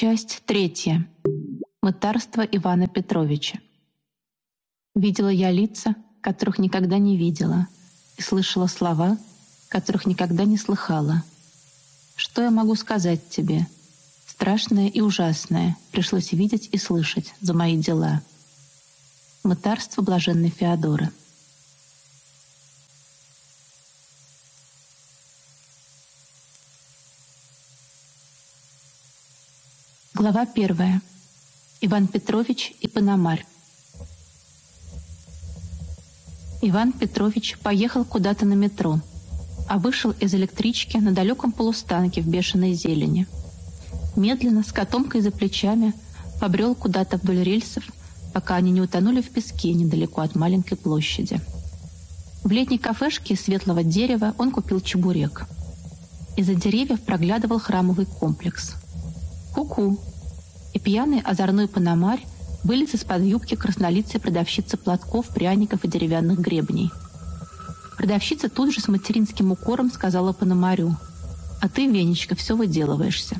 Часть третья. Мытарство Ивана Петровича. Видела я лица, которых никогда не видела, и слышала слова, которых никогда не слыхала. Что я могу сказать тебе? Страшное и ужасное пришлось видеть и слышать за мои дела. Мытарство блаженной Феодоры. Глава первая. Иван Петрович и Пономарь. Иван Петрович поехал куда-то на метро, а вышел из электрички на далеком полустанке в бешеной зелени. Медленно, с котомкой за плечами, побрел куда-то вдоль рельсов, пока они не утонули в песке недалеко от маленькой площади. В летней кафешке из светлого дерева он купил чебурек. Из-за деревьев проглядывал храмовый комплекс. Ку-ку, и пьяный озорной пономарь вылез из-под юбки краснолицей продавщицы платков, пряников и деревянных гребней. Продавщица тут же с материнским укором сказала пономарю, «А ты, Венечка, все выделываешься».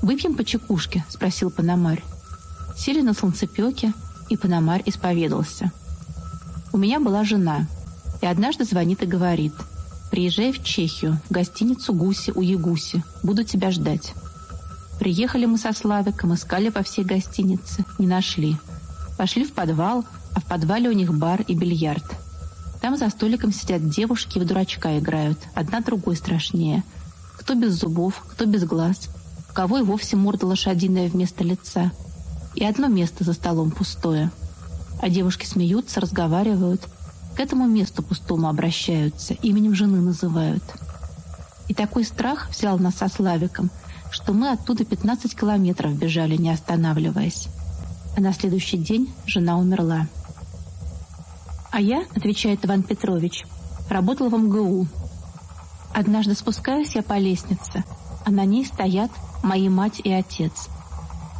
«Выпьем по чекушке?» — спросил пономарь. Сели на солнцепеке, и пономарь исповедался. «У меня была жена, и однажды звонит и говорит, «Приезжай в Чехию, в гостиницу «Гуси» у Ягуси, буду тебя ждать». Приехали мы со Славиком, искали по всей гостинице, не нашли. Пошли в подвал, а в подвале у них бар и бильярд. Там за столиком сидят девушки и в дурачка играют, одна другой страшнее. Кто без зубов, кто без глаз, у кого и вовсе морда лошадиная вместо лица. И одно место за столом пустое. А девушки смеются, разговаривают, к этому месту пустому обращаются, именем жены называют. И такой страх взял нас со Славиком – что мы оттуда 15 километров бежали, не останавливаясь. А на следующий день жена умерла. А я, отвечает Иван Петрович, работал в МГУ. Однажды спускаюсь я по лестнице, а на ней стоят мои мать и отец.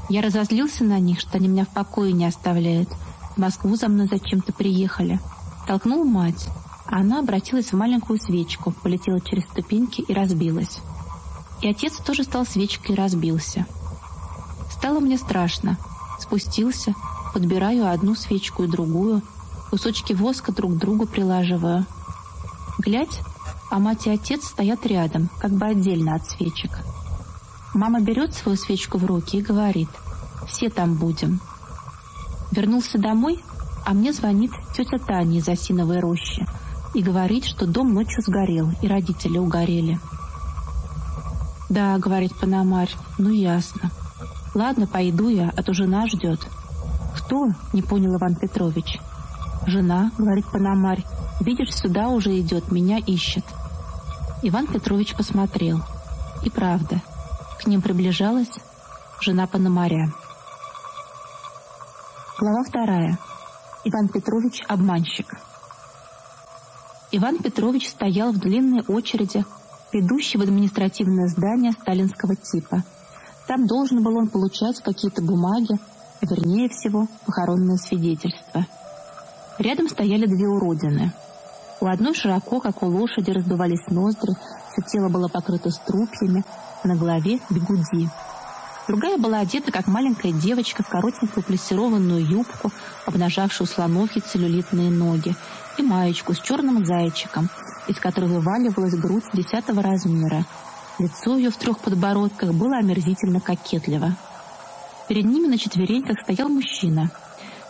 Я разозлился на них, что они меня в покое не оставляют. В Москву за мной зачем-то приехали. Толкнул мать, а она обратилась в маленькую свечку, полетела через ступеньки и разбилась. И отец тоже стал свечкой разбился. Стало мне страшно. Спустился, подбираю одну свечку и другую, кусочки воска друг к другу прилаживаю. Глядь, а мать и отец стоят рядом, как бы отдельно от свечек. Мама берет свою свечку в руки и говорит, «Все там будем». Вернулся домой, а мне звонит тетя Таня из Осиновой рощи и говорит, что дом ночью сгорел, и родители угорели. «Да», — говорит Пономарь, — «ну ясно. Ладно, пойду я, а то жена ждет». «Кто?» — не понял Иван Петрович. «Жена», — говорит Пономарь, — «видишь, сюда уже идет, меня ищет». Иван Петрович посмотрел. И правда, к ним приближалась жена Пономаря. Глава вторая. Иван Петрович — обманщик. Иван Петрович стоял в длинной очереди ведущий в административное здание сталинского типа. Там должен был он получать какие-то бумаги, вернее всего, похоронное свидетельство. Рядом стояли две уродины. У одной широко, как у лошади, раздувались ноздри, все тело было покрыто струпьями, на голове — бегуди. Другая была одета, как маленькая девочка, в коротенькую плессированную юбку, обнажавшую слоновьи целлюлитные ноги, и маечку с черным зайчиком — из которой вываливалась грудь десятого размера. Лицо ее в трех подбородках было омерзительно кокетливо. Перед ними на четвереньках стоял мужчина.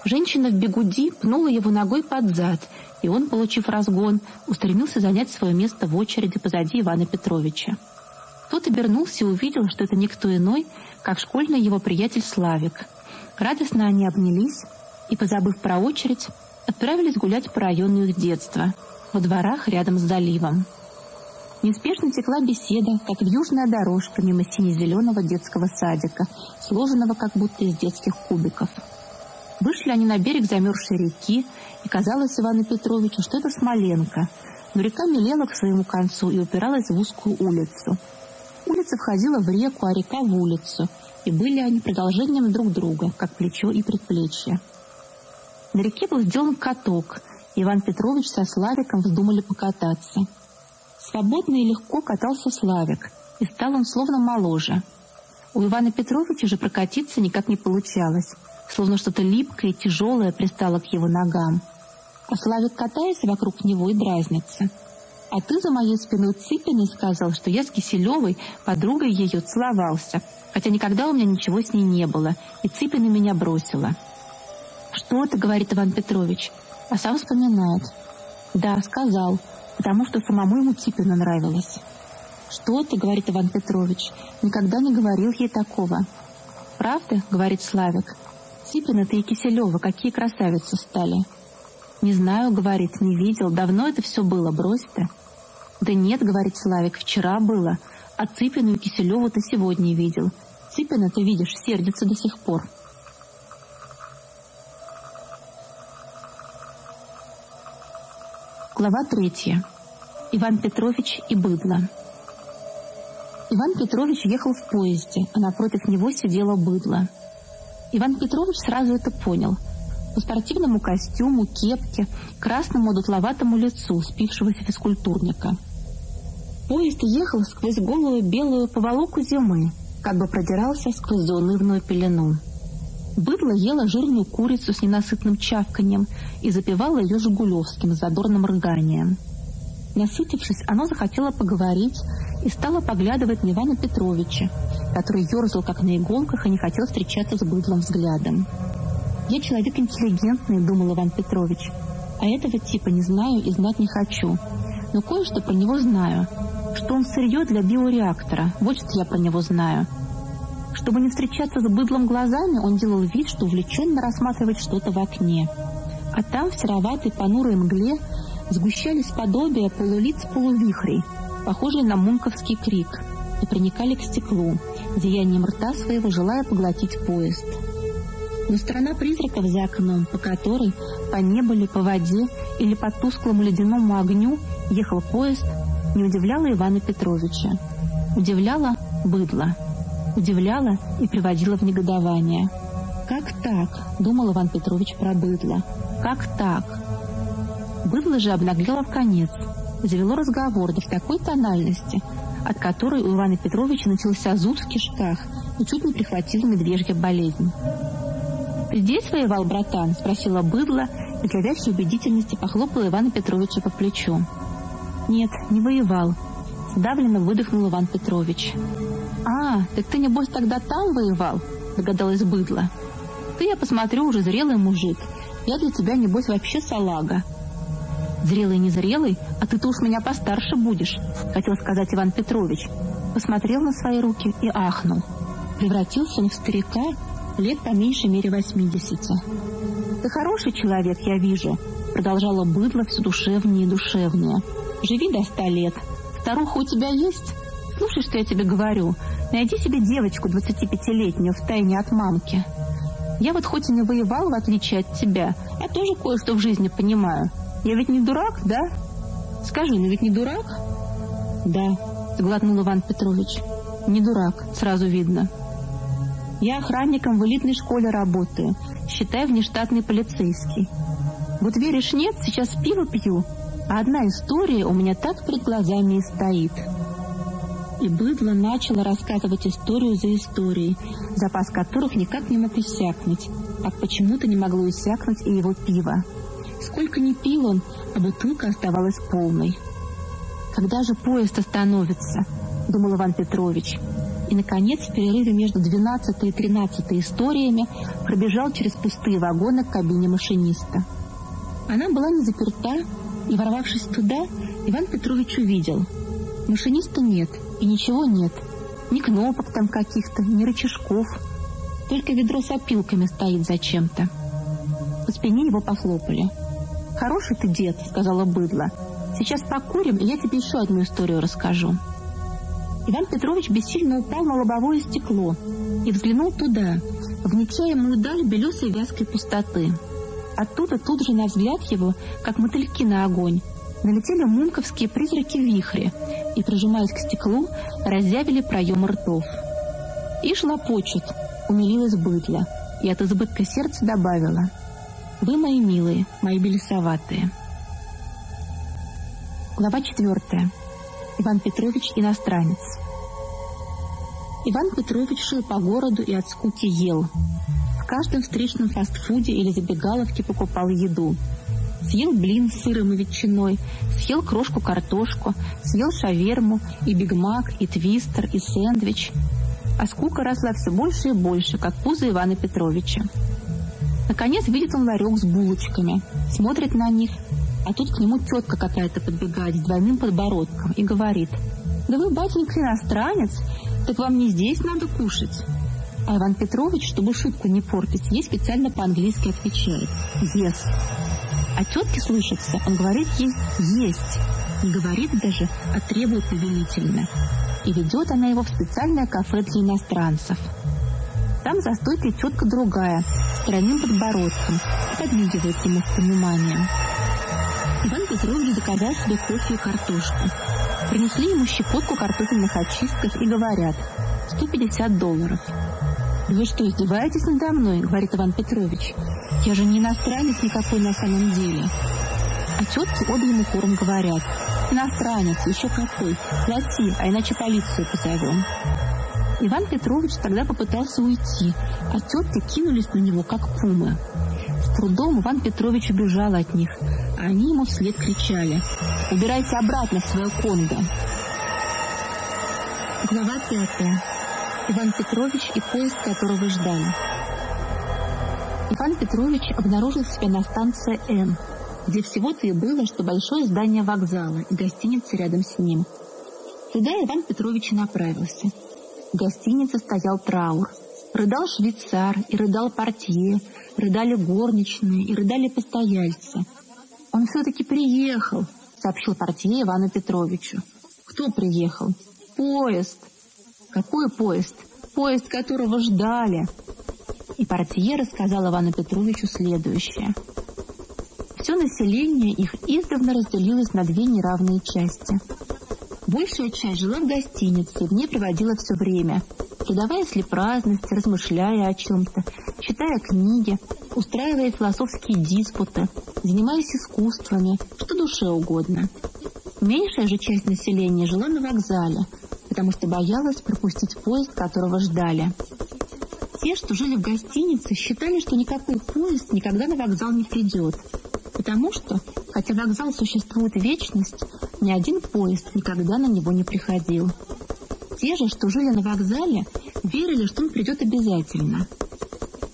Женщина в бегуди пнула его ногой под зад, и он, получив разгон, устремился занять свое место в очереди позади Ивана Петровича. Тот обернулся и увидел, что это никто иной, как школьный его приятель Славик. Радостно они обнялись и, позабыв про очередь, отправились гулять по району их детства — во дворах рядом с заливом. Неспешно текла беседа, как вьюжная дорожка мимо сине-зеленого детского садика, сложенного как будто из детских кубиков. Вышли они на берег замерзшей реки, и казалось Ивану Петровичу, что это Смоленко. Но река мелела к своему концу и упиралась в узкую улицу. Улица входила в реку, а река в улицу, и были они продолжением друг друга, как плечо и предплечье. На реке был сделан каток — Иван Петрович со Славиком вздумали покататься. Свободно и легко катался Славик, и стал он словно моложе. У Ивана Петровича же прокатиться никак не получалось, словно что-то липкое и тяжелое пристало к его ногам. А Славик катается вокруг него и дразнится. А ты за моей спиной Цыпиной сказал, что я с Киселевой, подругой ее, целовался, хотя никогда у меня ничего с ней не было, и Цыпина меня бросила. «Что это?» — говорит Иван Петрович, а сам вспоминает. «Да, сказал, потому что самому ему Цыпина нравилось». «Что ты?» — говорит Иван Петрович. «Никогда не говорил ей такого». «Правда?» — говорит Славик. «Цыпина ты и Киселева, какие красавицы стали!» «Не знаю», — говорит, — «не видел. Давно это все было, брось ты». «Да нет», — говорит Славик, — «вчера было. А Цыпину и Киселеву ты сегодня видел. Цыпина, ты видишь, сердится до сих пор». Глава третья. Иван Петрович и быдло. Иван Петрович ехал в поезде, а напротив него сидело быдло. Иван Петрович сразу это понял. По спортивному костюму, кепке, красному дутловатому лицу спившегося физкультурника. Поезд ехал сквозь голую белую поволоку зимы, как бы продирался сквозь заунывную пелену. Быдло ела жирную курицу с ненасытным чавканьем и запивало ее жигулевским задорным рыганием. Насытившись, оно захотело поговорить и стало поглядывать на Ивана Петровича, который ерзал как на иголках и не хотел встречаться с быдлым взглядом. «Я человек интеллигентный», — думал Иван Петрович, «а этого типа не знаю и знать не хочу. Но кое-что про него знаю, что он сырье для биореактора, вот что я про него знаю». Чтобы не встречаться с быдлом глазами, он делал вид, что увлеченно рассматривает что-то в окне. А там, в сероватой понурой мгле, сгущались подобия полулиц полувихрей, похожие на мунковский крик, и проникали к стеклу, зиянием рта своего желая поглотить поезд. Но страна призраков за окном, по которой, по небу ли, по воде или по тусклому ледяному огню ехал поезд, не удивляла Ивана Петровича. Удивляла быдло. Удивляла и приводила в негодование. «Как так?» — думал Иван Петрович про быдло. «Как так?» Быдло же обнаглело в конец, завело разговор да в такой тональности, от которой у Ивана Петровича начался зуд в кишках и чуть не прихватил медвежья болезнь. «Ты здесь воевал, братан?» — спросила быдло и для вящей убедительности похлопала Ивана Петровича по плечу. «Нет, не воевал», — сдавленно выдохнул Иван Петрович. «А, так ты, небось, тогда там воевал?» — догадалась быдло. «Ты, я посмотрю, уже зрелый мужик. Я для тебя, небось, вообще салага». «Зрелый, незрелый, а ты-то уж меня постарше будешь», — хотел сказать Иван Петрович. Посмотрел на свои руки и ахнул. Превратился он в старика лет по меньшей мере восьмидесяти. «Ты хороший человек, я вижу», — продолжала быдло все душевнее и душевнее. «Живи до ста лет. Старуха у тебя есть? Слушай, что я тебе говорю. Найди себе девочку двадцатипятилетнюю в тайне от мамки. Я вот хоть и не воевал, в отличие от тебя, а тоже кое-что в жизни понимаю. Я ведь не дурак, да? Скажи, ну ведь не дурак? Да, сглотнул Иван Петрович. Не дурак, сразу видно. Я охранником в элитной школе работаю, считай внештатный полицейский. Вот веришь, нет, сейчас пиво пью, а одна история у меня так перед глазами и стоит. И быдло начало рассказывать историю за историей, запас которых никак не мог иссякнуть, как почему-то не могло иссякнуть и его пиво. Сколько ни пил он, а бутылка оставалась полной. «Когда же поезд остановится?» — думал Иван Петрович. И, наконец, в перерыве между двенадцатой и тринадцатой историями пробежал через пустые вагоны к кабине машиниста. Она была не заперта, и, ворвавшись туда, Иван Петрович увидел. Машиниста нет, и ничего нет. Ни кнопок там каких-то, ни рычажков. Только ведро с опилками стоит зачем-то. По спине его похлопали. «Хороший ты дед», — сказала быдло. «Сейчас покурим, и я тебе еще одну историю расскажу». Иван Петрович бессильно упал на лобовое стекло и взглянул туда, в нечаянную даль белесой вязкой пустоты. Оттуда тут же на взгляд его, как мотыльки на огонь, налетели мунковские призраки-вихри и, прижимаясь к стеклу, разъявили проем ртов. «И шлопочут», — умилилась быдля, и от избытка сердца добавила — вы, мои милые, мои белесоватые. Глава четвертая. Иван Петрович иностранец. Иван Петрович шел по городу и от скуки ел. В каждом встречном фастфуде или забегаловке покупал еду. Съел блин с сыром и ветчиной, съел крошку-картошку, съел шаверму, и бигмак, и твистер, и сэндвич. А скука росла все больше и больше, как пузо Ивана Петровича. Наконец видит он ларек с булочками, смотрит на них, а тут к нему тетка какая-то подбегает с двойным подбородком и говорит, «Да вы, батенька, иностранец, так вам не здесь надо кушать». А Иван Петрович, чтобы шутку не портить, ей специально по-английски отвечает «Yes». А тетке слышится, он говорит ей «Есть». Не говорит даже, а требует повелительно. И ведет она его в специальное кафе для иностранцев. Там за стойкой тетка другая, с тройным подбородком, подмигивает ему с пониманием. Иван Петрович заказал себе кофе и картошку. Принесли ему щепотку картофельных очистков и говорят «150 долларов». «Вы что, издеваетесь надо мной?» — говорит Иван Петрович. «Я же не иностранец никакой на самом деле». А тетки обе ему хором говорят. «Иностранец, еще какой! Плати, а иначе полицию позовем». Иван Петрович тогда попытался уйти, а тетки кинулись на него, как пумы. С трудом Иван Петрович убежал от них, а они ему вслед кричали «Убирайся обратно в свое Конго!» Глава пятая. Иван Петрович и поезд, которого ждали. Иван Петрович обнаружил себя на станции Н, где всего-то и было, что большое здание вокзала и гостиница рядом с ним. Туда Иван Петрович направился. В гостинице стоял траур. Рыдал швейцар и рыдал портье, рыдали горничные и рыдали постояльцы. «Он все-таки приехал», — сообщил портье Ивану Петровичу. «Кто приехал?» «Поезд». «Какой поезд?» «Поезд, которого ждали». И портье рассказал Ивану Петровичу следующее. Все население их издавна разделилось на две неравные части. Большая часть жила в гостинице в ней проводила все время, предаваясь ли праздности, размышляя о чем-то, читая книги, устраивая философские диспуты, занимаясь искусствами, что душе угодно. Меньшая же часть населения жила на вокзале, потому что боялась пропустить поезд, которого ждали. Те, что жили в гостинице, считали, что никакой поезд никогда на вокзал не придет, потому что, хотя вокзал существует вечность, ни один поезд никогда на него не приходил. Те же, что жили на вокзале, верили, что он придет обязательно.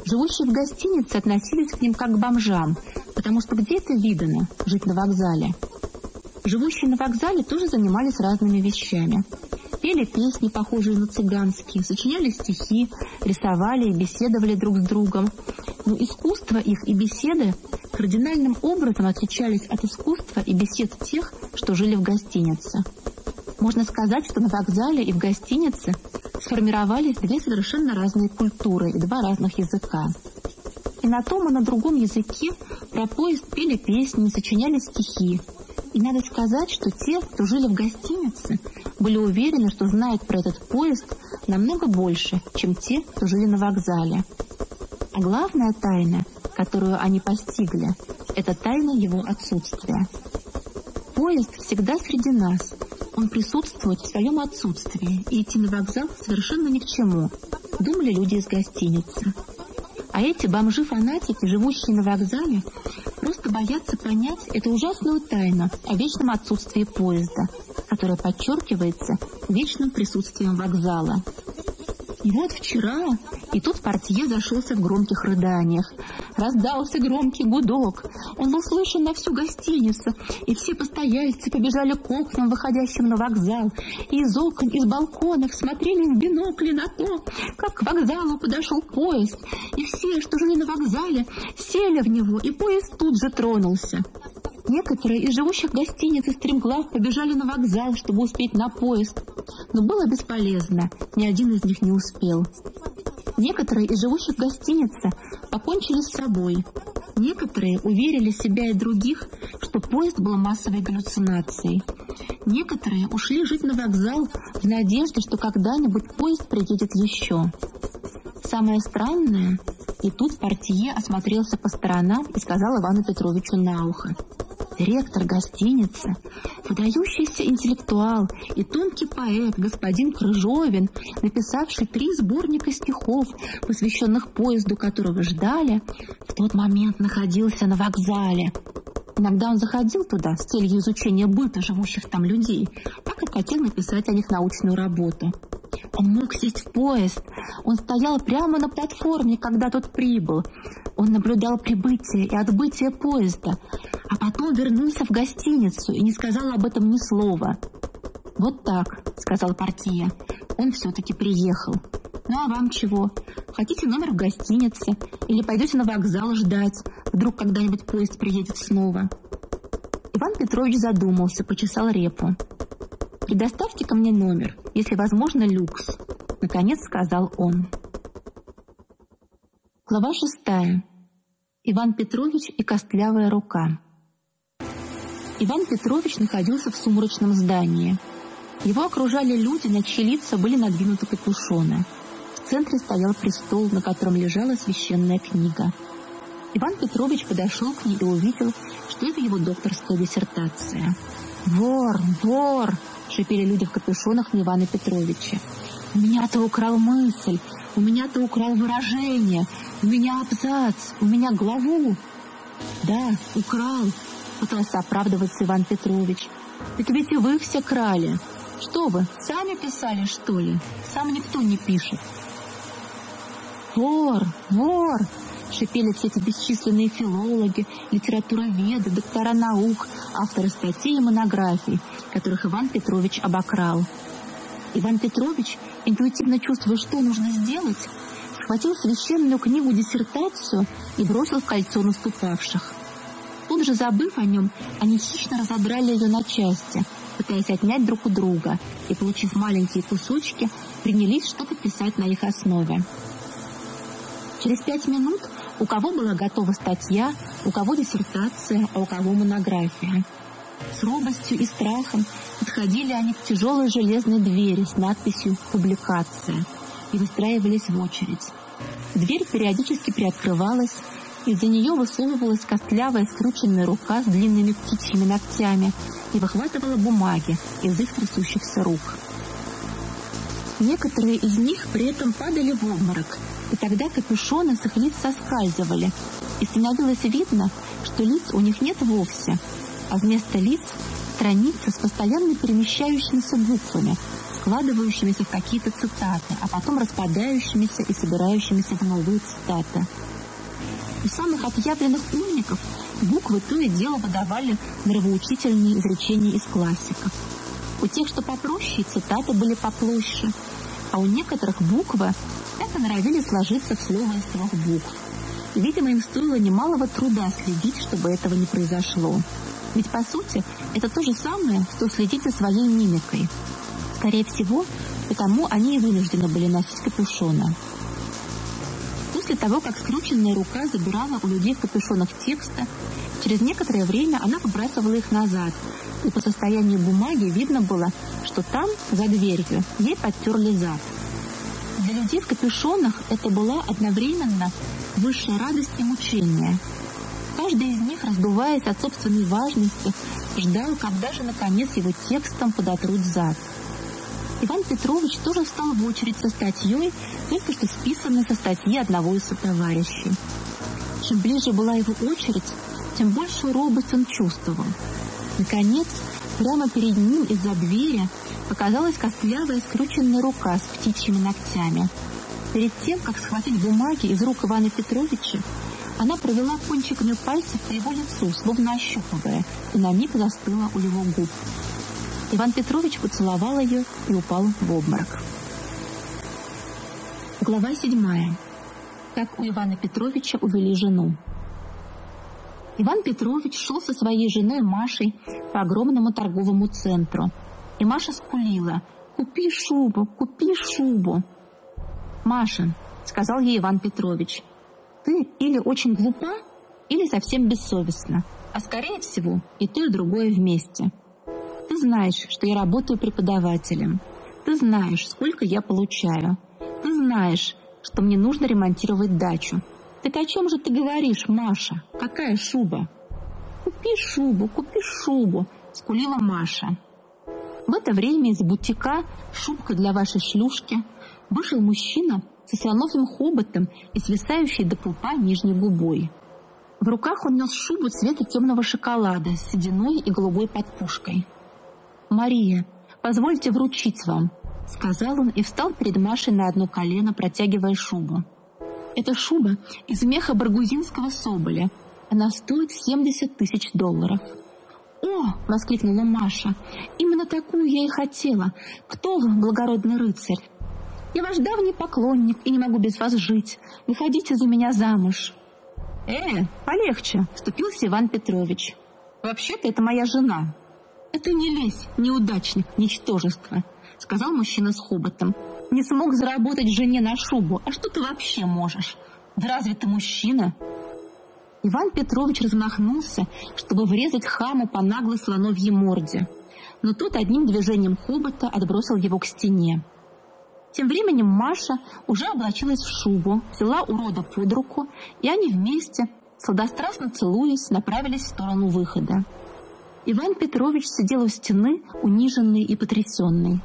Живущие в гостинице относились к ним как к бомжам, потому что где это видано – жить на вокзале? Живущие на вокзале тоже занимались разными вещами. Пели песни, похожие на цыганские, сочиняли стихи, рисовали и беседовали друг с другом. Но искусство их и беседы кардинальным образом отличались от искусства и бесед тех, что жили в гостинице. Можно сказать, что на вокзале и в гостинице сформировались две совершенно разные культуры и два разных языка. И на том, и на другом языке про поезд пели песни, сочиняли стихи. И надо сказать, что те, кто жили в гостинице, были уверены, что знают про этот поезд намного больше, чем те, кто жили на вокзале. А главная тайна, которую они постигли, это тайна его отсутствия. Поезд всегда среди нас. Он присутствует в своем отсутствии, и идти на вокзал совершенно ни к чему, думали люди из гостиницы. А эти бомжи-фанатики, живущие на вокзале, просто боятся понять эту ужасную тайну о вечном отсутствии поезда, которая подчеркивается вечным присутствием вокзала. И вот вчера, и тут портье зашелся в громких рыданиях. Раздался громкий гудок. Он был слышен на всю гостиницу, и все постояльцы побежали к окнам, выходящим на вокзал, и из окон, из балконов смотрели в бинокли на то, как к вокзалу подошел поезд, и все, что жили на вокзале, сели в него, и поезд тут же тронулся. Некоторые из живущих в гостинице стремглав побежали на вокзал, чтобы успеть на поезд. Но было бесполезно, ни один из них не успел. Некоторые из живущих в гостинице покончили с собой. Некоторые уверили себя и других, что поезд был массовой галлюцинацией. Некоторые ушли жить на вокзал в надежде, что когда-нибудь поезд приедет еще. Самое странное, и тут портье осмотрелся по сторонам и сказал Ивану Петровичу на ухо. Директор гостиницы, выдающийся интеллектуал и тонкий поэт господин Крыжовин, написавший три сборника стихов, посвященных поезду, которого ждали, в тот момент находился на вокзале. Иногда он заходил туда с целью изучения быта живущих там людей, так и хотел написать о них научную работу. Он мог сесть в поезд. Он стоял прямо на платформе, когда тот прибыл. Он наблюдал прибытие и отбытие поезда, а потом вернулся в гостиницу и не сказал об этом ни слова. «Вот так», — сказал партия, — «он все-таки приехал». «Ну а вам чего? Хотите номер в гостинице? Или пойдете на вокзал ждать? Вдруг когда-нибудь поезд приедет снова?» Иван Петрович задумался, почесал репу. «Предоставьте ко мне номер, если возможно, люкс», — наконец сказал он. Глава шестая. Иван Петрович и костлявая рука. Иван Петрович находился в сумрачном здании. Его окружали люди, на чьи лица были надвинуты капюшоны. В центре стоял престол, на котором лежала священная книга. Иван Петрович подошел к ней и увидел, что это его докторская диссертация. «Вор! Вор!» — шипели люди в капюшонах на Ивана Петровича. «У меня то украл мысль! У меня то украл выражение! У меня абзац! У меня главу!» «Да, украл!» — пытался оправдываться Иван Петрович. «Так ведь и вы все крали! Что вы, сами писали, что ли? Сам никто не пишет!» «Вор! Вор!» Шипели все эти бесчисленные филологи, литературоведы, доктора наук, авторы статей и монографий, которых Иван Петрович обокрал. Иван Петрович, интуитивно чувствуя, что нужно сделать, схватил священную книгу-диссертацию и бросил в кольцо наступавших. Тут же, забыв о нем, они хищно разодрали ее на части, пытаясь отнять друг у друга, и, получив маленькие кусочки, принялись что-то писать на их основе. Через пять минут у кого была готова статья, у кого диссертация, а у кого монография. С робостью и страхом подходили они к тяжелой железной двери с надписью «Публикация» и выстраивались в очередь. Дверь периодически приоткрывалась, из-за нее высовывалась костлявая скрученная рука с длинными птичьими ногтями и выхватывала бумаги из их трясущихся рук. Некоторые из них при этом падали в обморок – и тогда капюшоны с их лиц соскальзывали, и становилось видно, что лиц у них нет вовсе, а вместо лиц страницы с постоянно перемещающимися буквами, складывающимися в какие-то цитаты, а потом распадающимися и собирающимися в новые цитаты. У самых отъявленных умников буквы то и дело выдавали нравоучительные изречения из классиков. У тех, что попроще, цитаты были поплоще, а у некоторых буквы так и норовили сложиться в слово из трех букв. Видимо, им стоило немалого труда следить, чтобы этого не произошло. Ведь, по сути, это то же самое, что следить за своей мимикой. Скорее всего, потому они и вынуждены были носить капюшоны. После того, как скрученная рука забирала у людей в капюшонах текста, через некоторое время она выбрасывала их назад, и по состоянию бумаги видно было, что там, за дверью, ей подтерли зад. Людей в капюшонах это была одновременно высшая радость и мучение. Каждый из них, раздуваясь от собственной важности, ждал, когда же наконец его текстом подотрут зад. Иван Петрович тоже встал в очередь со статьей, только что списанной со статьи одного из сотоварищей. Чем ближе была его очередь, тем большую робость он чувствовал. Наконец, прямо перед ним из-за двери показалась костлявая скрученная рука с птичьими ногтями. Перед тем, как схватить бумаги из рук Ивана Петровича, она провела кончиками пальцев по его лицу, словно ощупывая, и на миг застыла у его губ. Иван Петрович поцеловал ее и упал в обморок. Глава седьмая. Как у Ивана Петровича увели жену. Иван Петрович шел со своей женой Машей по огромному торговому центру – и Маша скулила. «Купи шубу, купи шубу!» «Маша», — сказал ей Иван Петрович, «ты или очень глупа, или совсем бессовестна, а скорее всего и то, и другое вместе. Ты знаешь, что я работаю преподавателем. Ты знаешь, сколько я получаю. Ты знаешь, что мне нужно ремонтировать дачу. Так о чем же ты говоришь, Маша? Какая шуба? «Купи шубу, купи шубу!» — скулила Маша. В это время из бутика «Шубка для вашей шлюшки» вышел мужчина со слоновым хоботом и свисающей до пупа нижней губой. В руках он нес шубу цвета темного шоколада с сединой и голубой подпушкой. «Мария, позвольте вручить вам», — сказал он и встал перед Машей на одно колено, протягивая шубу. «Это шуба из меха баргузинского соболя. Она стоит 70 тысяч долларов». «О!» — воскликнула Маша. «Именно такую я и хотела. Кто вы, благородный рыцарь? Я ваш давний поклонник и не могу без вас жить. Выходите за меня замуж». «Э, полегче!» — вступился Иван Петрович. «Вообще-то это моя жена». «Это не лезь, неудачник, ничтожество», — сказал мужчина с хоботом. «Не смог заработать жене на шубу. А что ты вообще можешь? Да разве ты мужчина?» Иван Петрович размахнулся, чтобы врезать хаму по наглой слоновьей морде. Но тот одним движением хобота отбросил его к стене. Тем временем Маша уже облачилась в шубу, взяла урода под руку, и они вместе, сладострастно целуясь, направились в сторону выхода. Иван Петрович сидел у стены, униженный и потрясенный.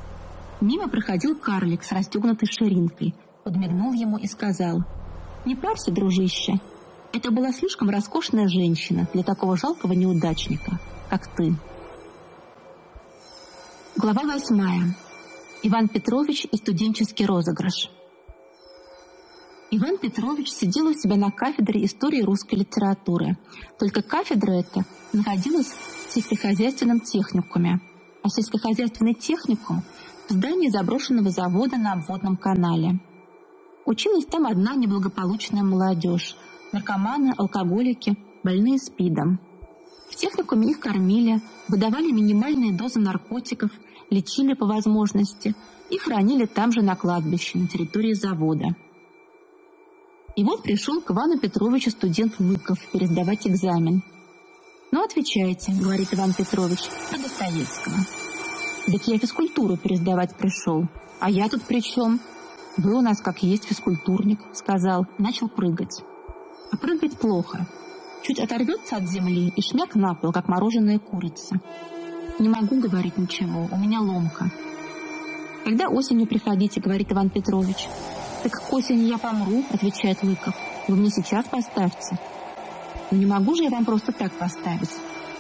Мимо проходил карлик с расстегнутой ширинкой, подмигнул ему и сказал, «Не парься, дружище, это была слишком роскошная женщина для такого жалкого неудачника, как ты». Глава восьмая. Иван Петрович и студенческий розыгрыш. Иван Петрович сидел у себя на кафедре истории русской литературы. Только кафедра эта находилась в сельскохозяйственном техникуме, а сельскохозяйственный техникум в здании заброшенного завода на обводном канале. Училась там одна неблагополучная молодежь – наркоманы, алкоголики, больные СПИДом. В техникуме их кормили, выдавали минимальные дозы наркотиков – лечили по возможности и хранили там же на кладбище, на территории завода. И вот пришел к Ивану Петровичу студент Лыков пересдавать экзамен. «Ну, отвечайте», — говорит Иван Петрович, — «про Достоевского». «Так я физкультуру пересдавать пришел. А я тут при чем?» «Вы у нас как есть физкультурник», — сказал, начал прыгать. А прыгать плохо. Чуть оторвется от земли и шмяк на пол, как мороженая курица. Не могу говорить ничего, у меня ломка. Когда осенью приходите, говорит Иван Петрович. Так к осени я помру, отвечает Лыков. Вы мне сейчас поставьте. Не могу же я вам просто так поставить.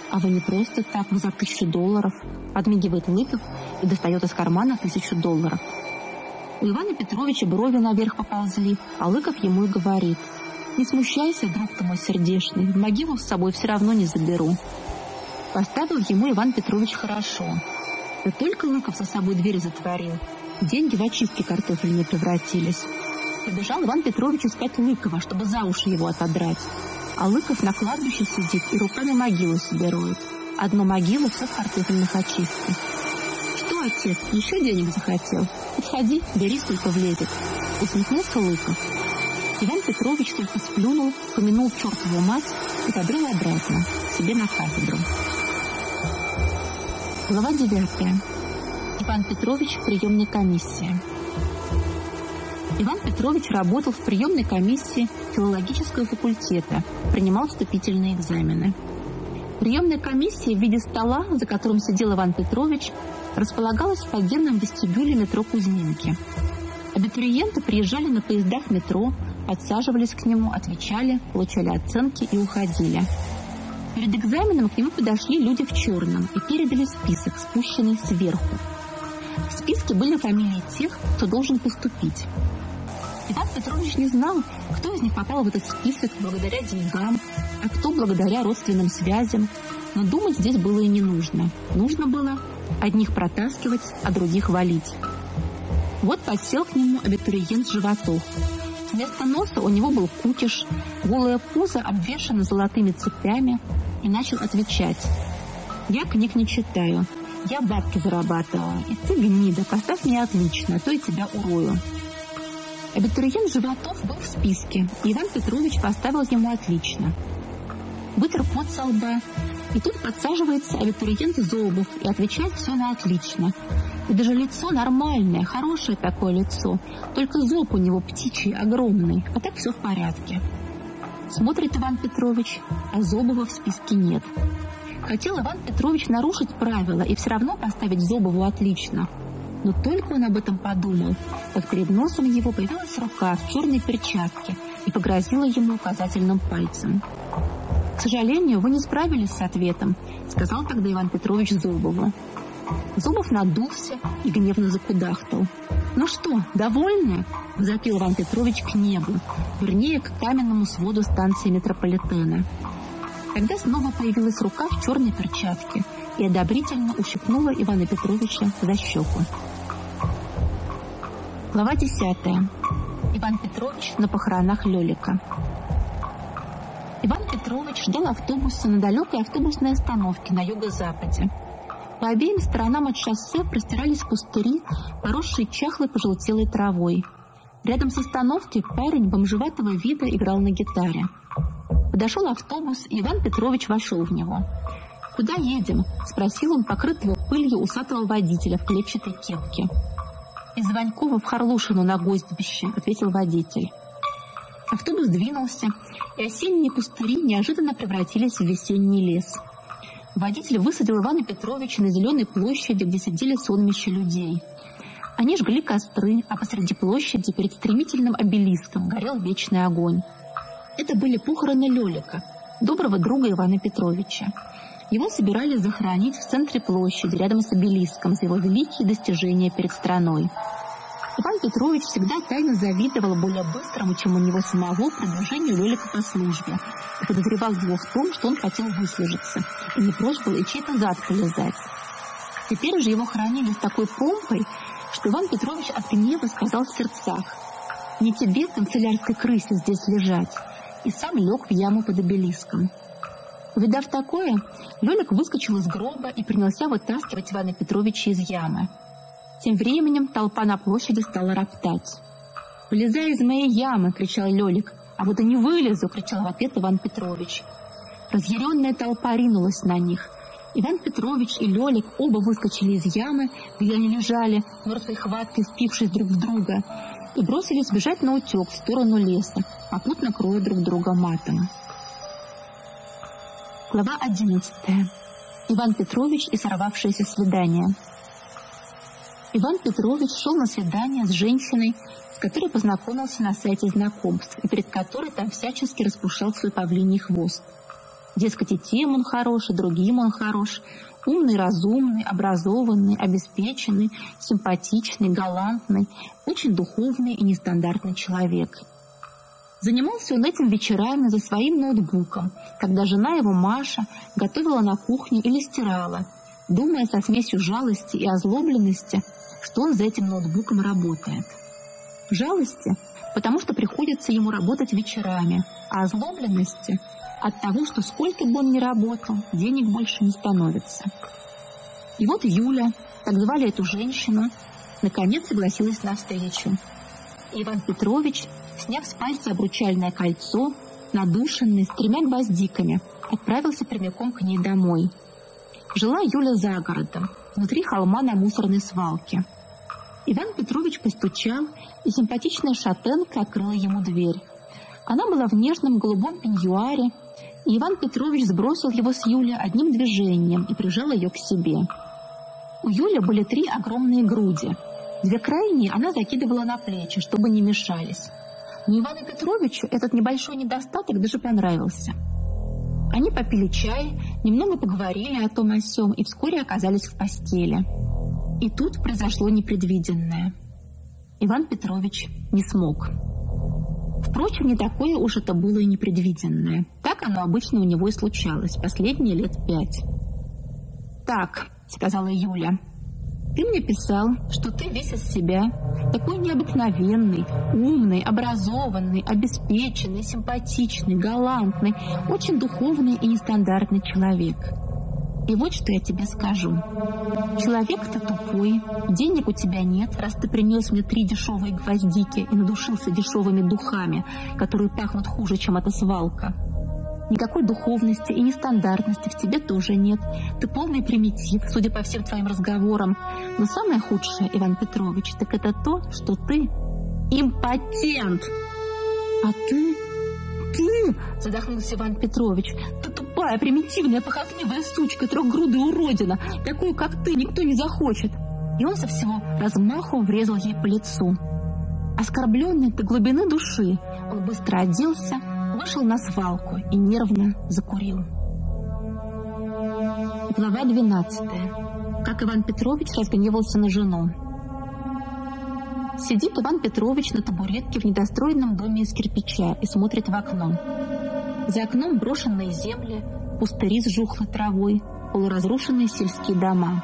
А вы не просто так, вы за тысячу долларов. Подмигивает Лыков и достает из кармана тысячу долларов. У Ивана Петровича брови наверх поползли, а Лыков ему и говорит. Не смущайся, друг ты мой сердечный, в могилу с собой все равно не заберу. Поставил ему Иван Петрович хорошо. Да только Лыков за собой дверь затворил. Деньги в очистки картофельные превратились. Побежал Иван Петрович искать Лыкова, чтобы за уши его отодрать. А Лыков на кладбище сидит и руками могилу себе роет. Одну могилу в картофельных очистках. Что, отец, еще денег захотел? Подходи, бери, сколько влезет. Усмехнулся Лыков. Иван Петрович только сплюнул, помянул чертову мать и побрел обратно, себе на кафедру. Глава 9. Иван Петрович в приемной комиссии. Иван Петрович работал в приемной комиссии филологического факультета, принимал вступительные экзамены. Приемная комиссия в виде стола, за которым сидел Иван Петрович, располагалась в подземном вестибюле метро Кузьминки. Абитуриенты приезжали на поездах метро, подсаживались к нему, отвечали, получали оценки и уходили – Перед экзаменом к нему подошли люди в черном и передали список, спущенный сверху. В списке были фамилии тех, кто должен поступить. Иван Петрович не знал, кто из них попал в этот список благодаря деньгам, а кто благодаря родственным связям. Но думать здесь было и не нужно. Нужно было одних протаскивать, а других валить. Вот подсел к нему абитуриент Животов. Вместо носа у него был кутиш, голое пузо обвешано золотыми цепями, и начал отвечать. «Я книг не читаю. Я бабки зарабатываю. И ты, гнида, поставь мне отлично, а то и тебя урою». Абитуриент Животов был в списке, Иван Петрович поставил ему отлично. Вытер пот со лба, и тут подсаживается абитуриент Зобов и отвечает все на отлично. И даже лицо нормальное, хорошее такое лицо, только зоб у него птичий, огромный, а так все в порядке. Смотрит Иван Петрович, а Зобова в списке нет. Хотел Иван Петрович нарушить правила и все равно поставить Зобову отлично. Но только он об этом подумал, как перед носом его появилась рука в черной перчатке и погрозила ему указательным пальцем. «К сожалению, вы не справились с ответом», — сказал тогда Иван Петрович Зубову. Зубов надулся и гневно закудахтал. «Ну что, довольны?» — запил Иван Петрович к небу, вернее, к каменному своду станции метрополитена. Тогда снова появилась рука в черной перчатке и одобрительно ущипнула Ивана Петровича за щеку. Глава десятая. Иван Петрович на похоронах Лелика. Иван Петрович ждал автобуса на далекой автобусной остановке на юго-западе. По обеим сторонам от шоссе простирались пустыри, поросшие чахлой пожелтелой травой. Рядом с остановкой парень бомжеватого вида играл на гитаре. Подошел автобус, и Иван Петрович вошел в него. «Куда едем?» – спросил он покрытого пылью усатого водителя в клетчатой кепке. «Из Ванькова в Харлушину на гостбище», – ответил водитель. Автобус двинулся, и осенние пустыри неожиданно превратились в весенний лес. Водитель высадил Ивана Петровича на зеленой площади, где сидели сонмища людей. Они жгли костры, а посреди площади перед стремительным обелиском горел вечный огонь. Это были похороны Лелика, доброго друга Ивана Петровича. Его собирались захоронить в центре площади, рядом с обелиском, за его великие достижения перед страной. Иван Петрович всегда тайно завидовал более быстрому, чем у него самого, продвижению Лелика по службе и подозревал его в том, что он хотел выслужиться и не прочь был и чей-то зад полезать. Теперь же его хоронили с такой помпой, что Иван Петрович от гнева сказал в сердцах «Не тебе, канцелярской крысе, здесь лежать!» и сам лег в яму под обелиском. Увидав такое, Лелик выскочил из гроба и принялся вытаскивать Ивана Петровича из ямы. Тем временем толпа на площади стала роптать. «Вылезай из моей ямы!» — кричал Лёлик. «А вот и не вылезу!» — кричал в ответ Иван Петрович. Разъяренная толпа ринулась на них. Иван Петрович и Лёлик оба выскочили из ямы, где они лежали, мертвой хваткой впившись друг в друга, и бросились бежать на утек в сторону леса, попутно кроя друг друга матом. Глава одиннадцатая. Иван Петрович и сорвавшееся свидание. Иван Петрович шел на свидание с женщиной, с которой познакомился на сайте знакомств и перед которой там всячески распушал свой павлиний хвост. Дескать, и тем он хорош, и другим он хорош. Умный, разумный, образованный, обеспеченный, симпатичный, галантный, очень духовный и нестандартный человек. Занимался он этим вечерами за своим ноутбуком, когда жена его, Маша, готовила на кухне или стирала, думая со смесью жалости и озлобленности – что он за этим ноутбуком работает. Жалости, потому что приходится ему работать вечерами, а озлобленности от того, что сколько бы он ни работал, денег больше не становится. И вот Юля, так звали эту женщину, наконец согласилась на встречу. Иван Петрович, сняв с пальца обручальное кольцо, надушенный, с тремя гвоздиками, отправился прямиком к ней домой. Жила Юля за городом, внутри холма на мусорной свалке. Иван Петрович постучал, и симпатичная шатенка открыла ему дверь. Она была в нежном голубом пеньюаре, и Иван Петрович сбросил его с Юли одним движением и прижал ее к себе. У Юли были три огромные груди. Две крайние она закидывала на плечи, чтобы не мешались. Но Ивану Петровичу этот небольшой недостаток даже понравился. Они попили чай, немного поговорили о том о сём и вскоре оказались в постели. И тут произошло непредвиденное. Иван Петрович не смог. Впрочем, не такое уж это было и непредвиденное. Так оно обычно у него и случалось последние лет пять. «Так», — сказала Юля, — «ты мне писал, что ты весь из себя, такой необыкновенный, умный, образованный, обеспеченный, симпатичный, галантный, очень духовный и нестандартный человек». И вот что я тебе скажу. Человек ты тупой, денег у тебя нет, раз ты принес мне три дешевые гвоздики и надушился дешевыми духами, которые пахнут хуже, чем эта свалка. Никакой духовности и нестандартности в тебе тоже нет. Ты полный примитив, судя по всем твоим разговорам. Но самое худшее, Иван Петрович, так это то, что ты импотент. А ты, ты Задохнулся Иван Петрович. Ты тупая, примитивная, похотливая сучка, трехгрудая уродина. Такую, как ты, никто не захочет. И он со всего размаху врезал ей по лицу. Оскорбленный до глубины души, он быстро оделся, вышел на свалку и нервно закурил. Глава 12. Как Иван Петрович разгневался на жену. Сидит Иван Петрович на табуретке в недостроенном доме из кирпича и смотрит в окно. За окном брошенные земли, пустыри с жухлой травой, полуразрушенные сельские дома.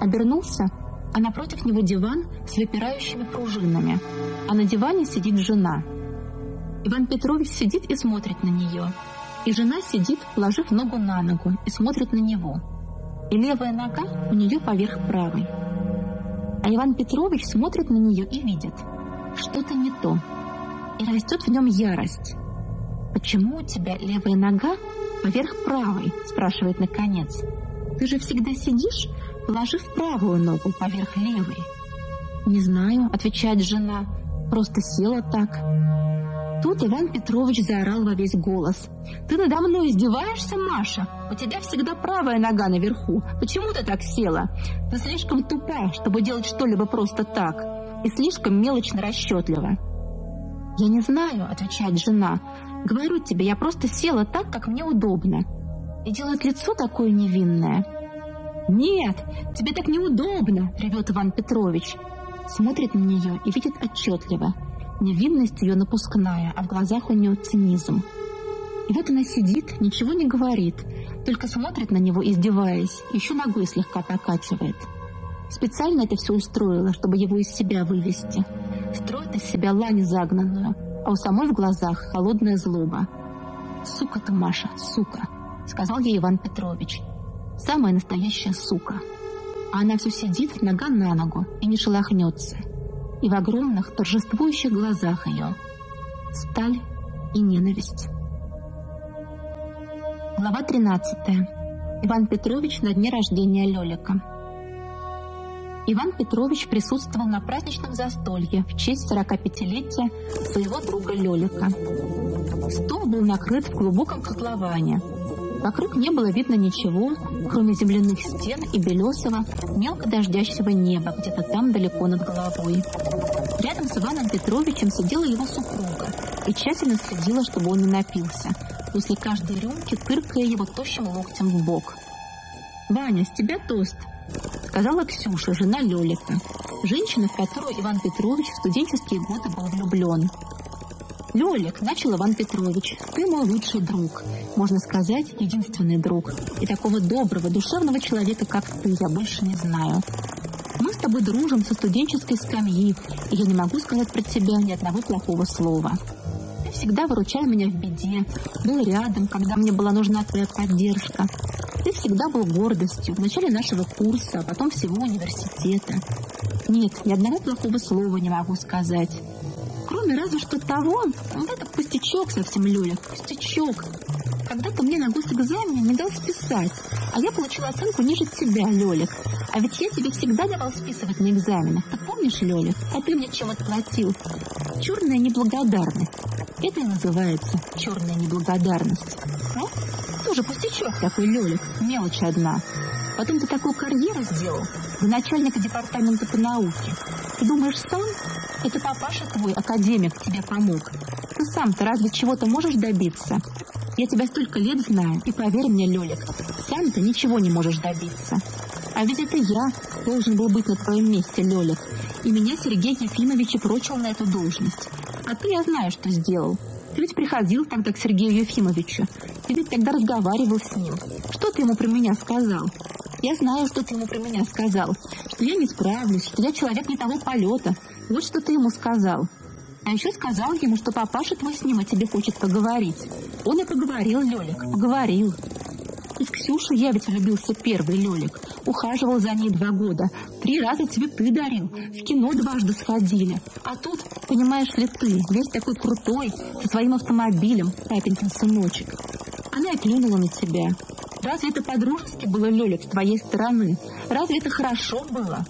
Обернулся, а напротив него диван с выпирающими пружинами, а на диване сидит жена. Иван Петрович сидит и смотрит на нее, и жена сидит, положив ногу на ногу, и смотрит на него. И левая нога у нее поверх правой. А Иван Петрович смотрит на нее и видит, что-то не то. И растет в нем ярость. «Почему у тебя левая нога поверх правой?» – спрашивает наконец. «Ты же всегда сидишь, положив правую ногу поверх левой». «Не знаю», – отвечает жена, – «просто села так». Тут Иван Петрович заорал во весь голос. «Ты надо мной издеваешься, Маша? У тебя всегда правая нога наверху. Почему ты так села? Ты слишком тупа, чтобы делать что-либо просто так, и слишком мелочно расчетлива». «Я не знаю», — отвечает жена. «Говорю тебе, я просто села так, как мне удобно». И делает лицо такое невинное. «Нет, тебе так неудобно», — ревет Иван Петрович. Смотрит на нее и видит отчетливо — Невинность ее напускная, а в глазах у нее цинизм. И вот она сидит, ничего не говорит, только смотрит на него, издеваясь, еще ногой слегка покачивает. Специально это все устроила, чтобы его из себя вывести. Строит из себя лань загнанную, а у самой в глазах холодная злоба. «Сука ты, Маша, сука!» — сказал ей Иван Петрович. «Самая настоящая сука!» А она все сидит нога на ногу и не шелохнется и в огромных торжествующих глазах ее сталь и ненависть. Глава 13. Иван Петрович на дне рождения Лелика. Иван Петрович присутствовал на праздничном застолье в честь 45-летия своего друга Лелика. Стол был накрыт в глубоком котловане – Вокруг не было видно ничего, кроме земляных стен и белесого, мелко дождящего неба где-то там далеко над головой. Рядом с Иваном Петровичем сидела его супруга и тщательно следила, чтобы он не напился, после каждой рюмки тыркая его тощим локтем в бок. «Ваня, с тебя тост!» — сказала Ксюша, жена Лелика, женщина, в которую Иван Петрович в студенческие годы был влюблен. «Лёлик», — начал Иван Петрович, — «ты мой лучший друг, можно сказать, единственный друг. И такого доброго, душевного человека, как ты, я больше не знаю. Мы с тобой дружим со студенческой скамьи, и я не могу сказать про тебя ни одного плохого слова. Ты всегда выручал меня в беде, был рядом, когда мне была нужна твоя поддержка. Ты всегда был гордостью в начале нашего курса, а потом всего университета. Нет, ни одного плохого слова не могу сказать. Кроме разве что того, вот это пустячок совсем, Лёля, пустячок. Когда-то мне на госэкзамене не дал списать, а я получила оценку ниже тебя, Лёлик. А ведь я тебе всегда давал списывать на экзаменах. Ты помнишь, Лёлик? А ты мне чем отплатил? Черная неблагодарность. Это и называется черная неблагодарность. А? Тоже пустячок такой, Лёлик, мелочь одна. Потом ты такую карьеру сделал, начальника департамента по науке. Ты думаешь сам? Это папаша твой, академик, тебе помог. Ты сам-то разве чего-то можешь добиться? Я тебя столько лет знаю, и поверь мне, Лёлик, сам ты ничего не можешь добиться. А ведь это я должен был быть на твоем месте, Лёлик. И меня Сергей Ефимович и прочил на эту должность. А ты, я знаю, что сделал. Ты ведь приходил тогда к Сергею Ефимовичу. Ты ведь тогда разговаривал с ним. Что ты ему про меня сказал? Я знаю, что ты ему про меня сказал. Что я не справлюсь, что я человек не того полета. Вот что ты ему сказал. А еще сказал ему, что папаша твой с ним о тебе хочет поговорить. Он и поговорил, Лёлик, поговорил. И в Ксюшу я ведь влюбился первый, Лёлик. Ухаживал за ней два года. Три раза цветы дарил. В кино дважды сходили. А тут, понимаешь ли ты, весь такой крутой, со своим автомобилем, папенькин сыночек. Она и клюнула на тебя. Разве это по-дружески было, Лёлик, с твоей стороны? Разве это хорошо было?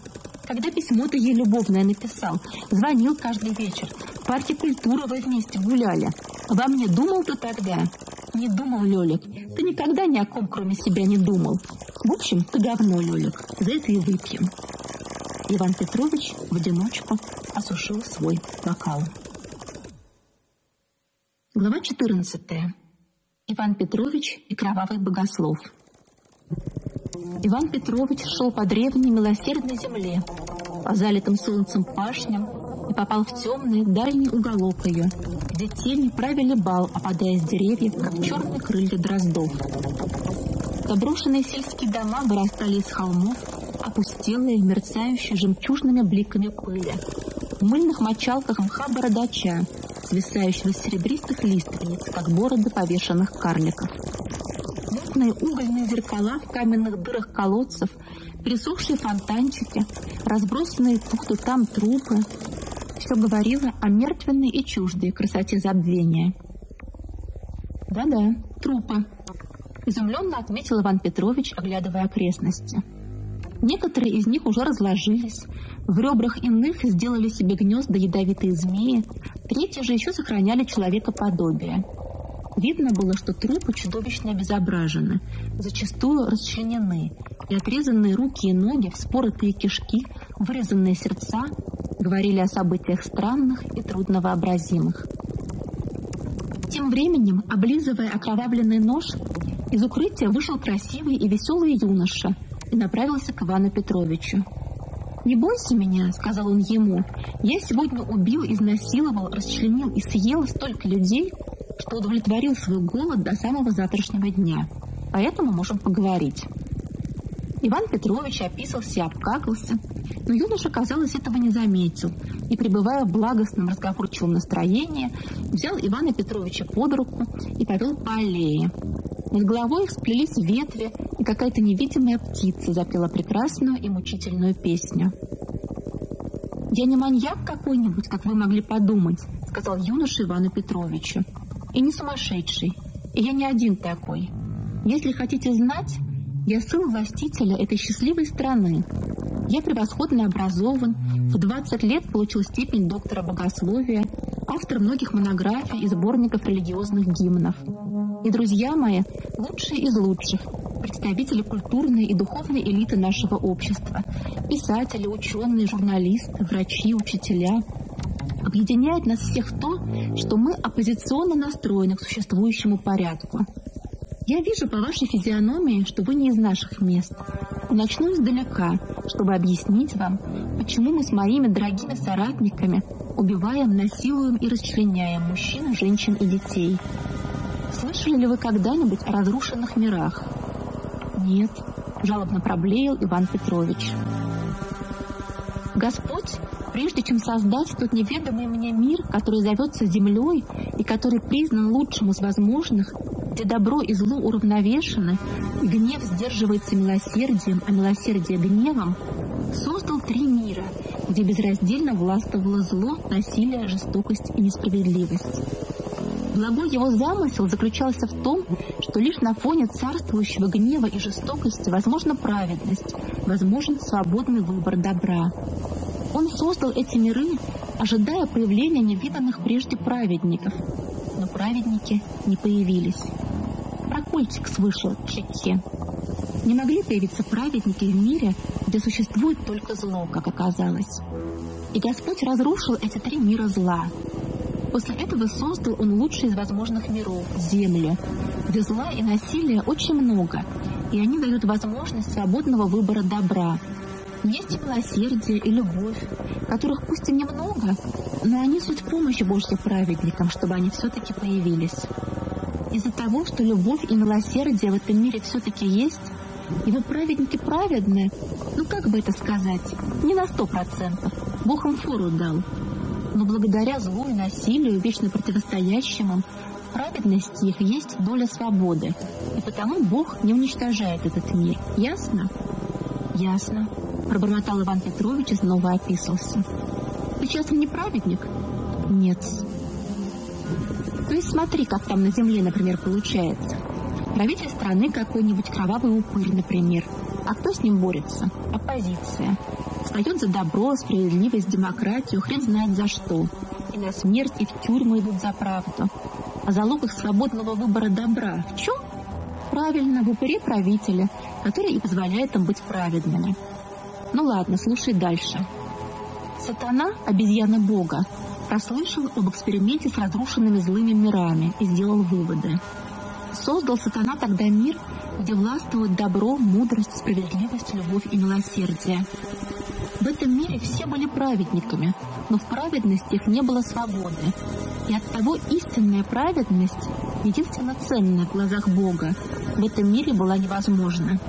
Когда письмо ты ей любовное написал, звонил каждый вечер, в парке культуры вы вместе гуляли. Во мне думал ты тогда? Не думал, Лёлик. Ты никогда ни о ком, кроме себя, не думал. В общем, ты говно, Лёлик. За это и выпьем. Иван Петрович в одиночку осушил свой бокал. Глава 14. Иван Петрович и кровавый богослов. Иван Петрович шел по древней милосердной земле, по залитым солнцем пашням и попал в темный дальний уголок ее, где тени правили бал, опадая с деревьев, как черные крылья дроздов. Заброшенные сельские дома вырастали из холмов, опустелые, мерцающие жемчужными бликами пыли. В мыльных мочалках мха бородача, свисающего с серебристых лиственниц, как бороды повешенных карликов. Мутные угольные зеркала в каменных дырах колодцев, пересохшие фонтанчики, разбросанные тут и там трупы. Все говорило о мертвенной и чуждой красоте забвения. «Да-да, трупы», — изумленно отметил Иван Петрович, оглядывая окрестности. Некоторые из них уже разложились, в ребрах иных сделали себе гнезда ядовитые змеи, третьи же еще сохраняли человекоподобие. Видно было, что трупы чудовищно обезображены, зачастую расчленены, и отрезанные руки и ноги, вспоротые кишки, вырезанные сердца говорили о событиях странных и трудновообразимых. Тем временем, облизывая окровавленный нож, из укрытия вышел красивый и веселый юноша – и направился к Ивану Петровичу. «Не бойся меня», — сказал он ему. «Я сегодня убил, изнасиловал, расчленил и съел столько людей, что удовлетворил свой голод до самого завтрашнего дня. Поэтому можем поговорить». Иван Петрович описался и обкакался, но юноша, казалось, этого не заметил и, пребывая в благостном разговорчивом настроении, взял Ивана Петровича под руку и повел по аллее. Над головой их сплелись ветви, и какая-то невидимая птица запела прекрасную и мучительную песню. «Я не маньяк какой-нибудь, как вы могли подумать», — сказал юноша Ивану Петровичу. «И не сумасшедший. И я не один такой. Если хотите знать, я сын властителя этой счастливой страны. Я превосходно образован, в 20 лет получил степень доктора богословия, автор многих монографий и сборников религиозных гимнов. И друзья мои – лучшие из лучших, представители культурной и духовной элиты нашего общества, писатели, ученые, журналисты, врачи, учителя. Объединяет нас всех то, что мы оппозиционно настроены к существующему порядку. Я вижу по вашей физиономии, что вы не из наших мест. Начну издалека, чтобы объяснить вам, почему мы с моими дорогими соратниками убиваем, насилуем и расчленяем мужчин, женщин и детей. Слышали ли вы когда-нибудь о разрушенных мирах? «Нет», — жалобно проблеял Иван Петрович. Господь, прежде чем создать тот неведомый мне мир, который зовется Землей и который признан лучшим из возможных, где добро и зло уравновешены, и гнев сдерживается милосердием, а милосердие гневом, создал три мира, где безраздельно властвовало зло, насилие, жестокость и несправедливость. Благой его замысел заключался в том, что лишь на фоне царствующего гнева и жестокости возможна праведность, возможен свободный выбор добра. Он создал эти миры, ожидая появления невиданных прежде праведников, но праведники не появились. Прокольчик свыше чеки. Не могли появиться праведники в мире, где существует только зло, как оказалось. И Господь разрушил эти три мира зла, После этого создал он лучший из возможных миров – Землю, где зла и насилия очень много, и они дают возможность свободного выбора добра. Есть милосердие, и любовь, которых пусть и немного, но они суть помощи Божьим праведникам, чтобы они все-таки появились. Из-за того, что любовь и милосердие в этом мире все-таки есть, его праведники праведны, ну как бы это сказать, не на сто процентов. Бог им фору дал – но благодаря злу и насилию, вечно противостоящему, праведности их есть доля свободы. И потому Бог не уничтожает этот мир. Ясно? Ясно. Пробормотал Иван Петрович и снова описался. Ты честно не праведник? Нет. То есть смотри, как там на земле, например, получается. Правитель страны какой-нибудь кровавый упырь, например. А кто с ним борется? Оппозиция встает за добро, справедливость, демократию, хрен знает за что. И на смерть, и в тюрьму идут за правду. о залогах свободного выбора добра. В чем? Правильно, в упыре правителя, который и позволяет им быть праведными. Ну ладно, слушай дальше. Сатана, обезьяна Бога, прослышал об эксперименте с разрушенными злыми мирами и сделал выводы. Создал сатана тогда мир, где властвуют добро, мудрость, справедливость, любовь и милосердие. В этом мире все были праведниками, но в праведности их не было свободы. И оттого истинная праведность, единственно ценная в глазах Бога, в этом мире была невозможна.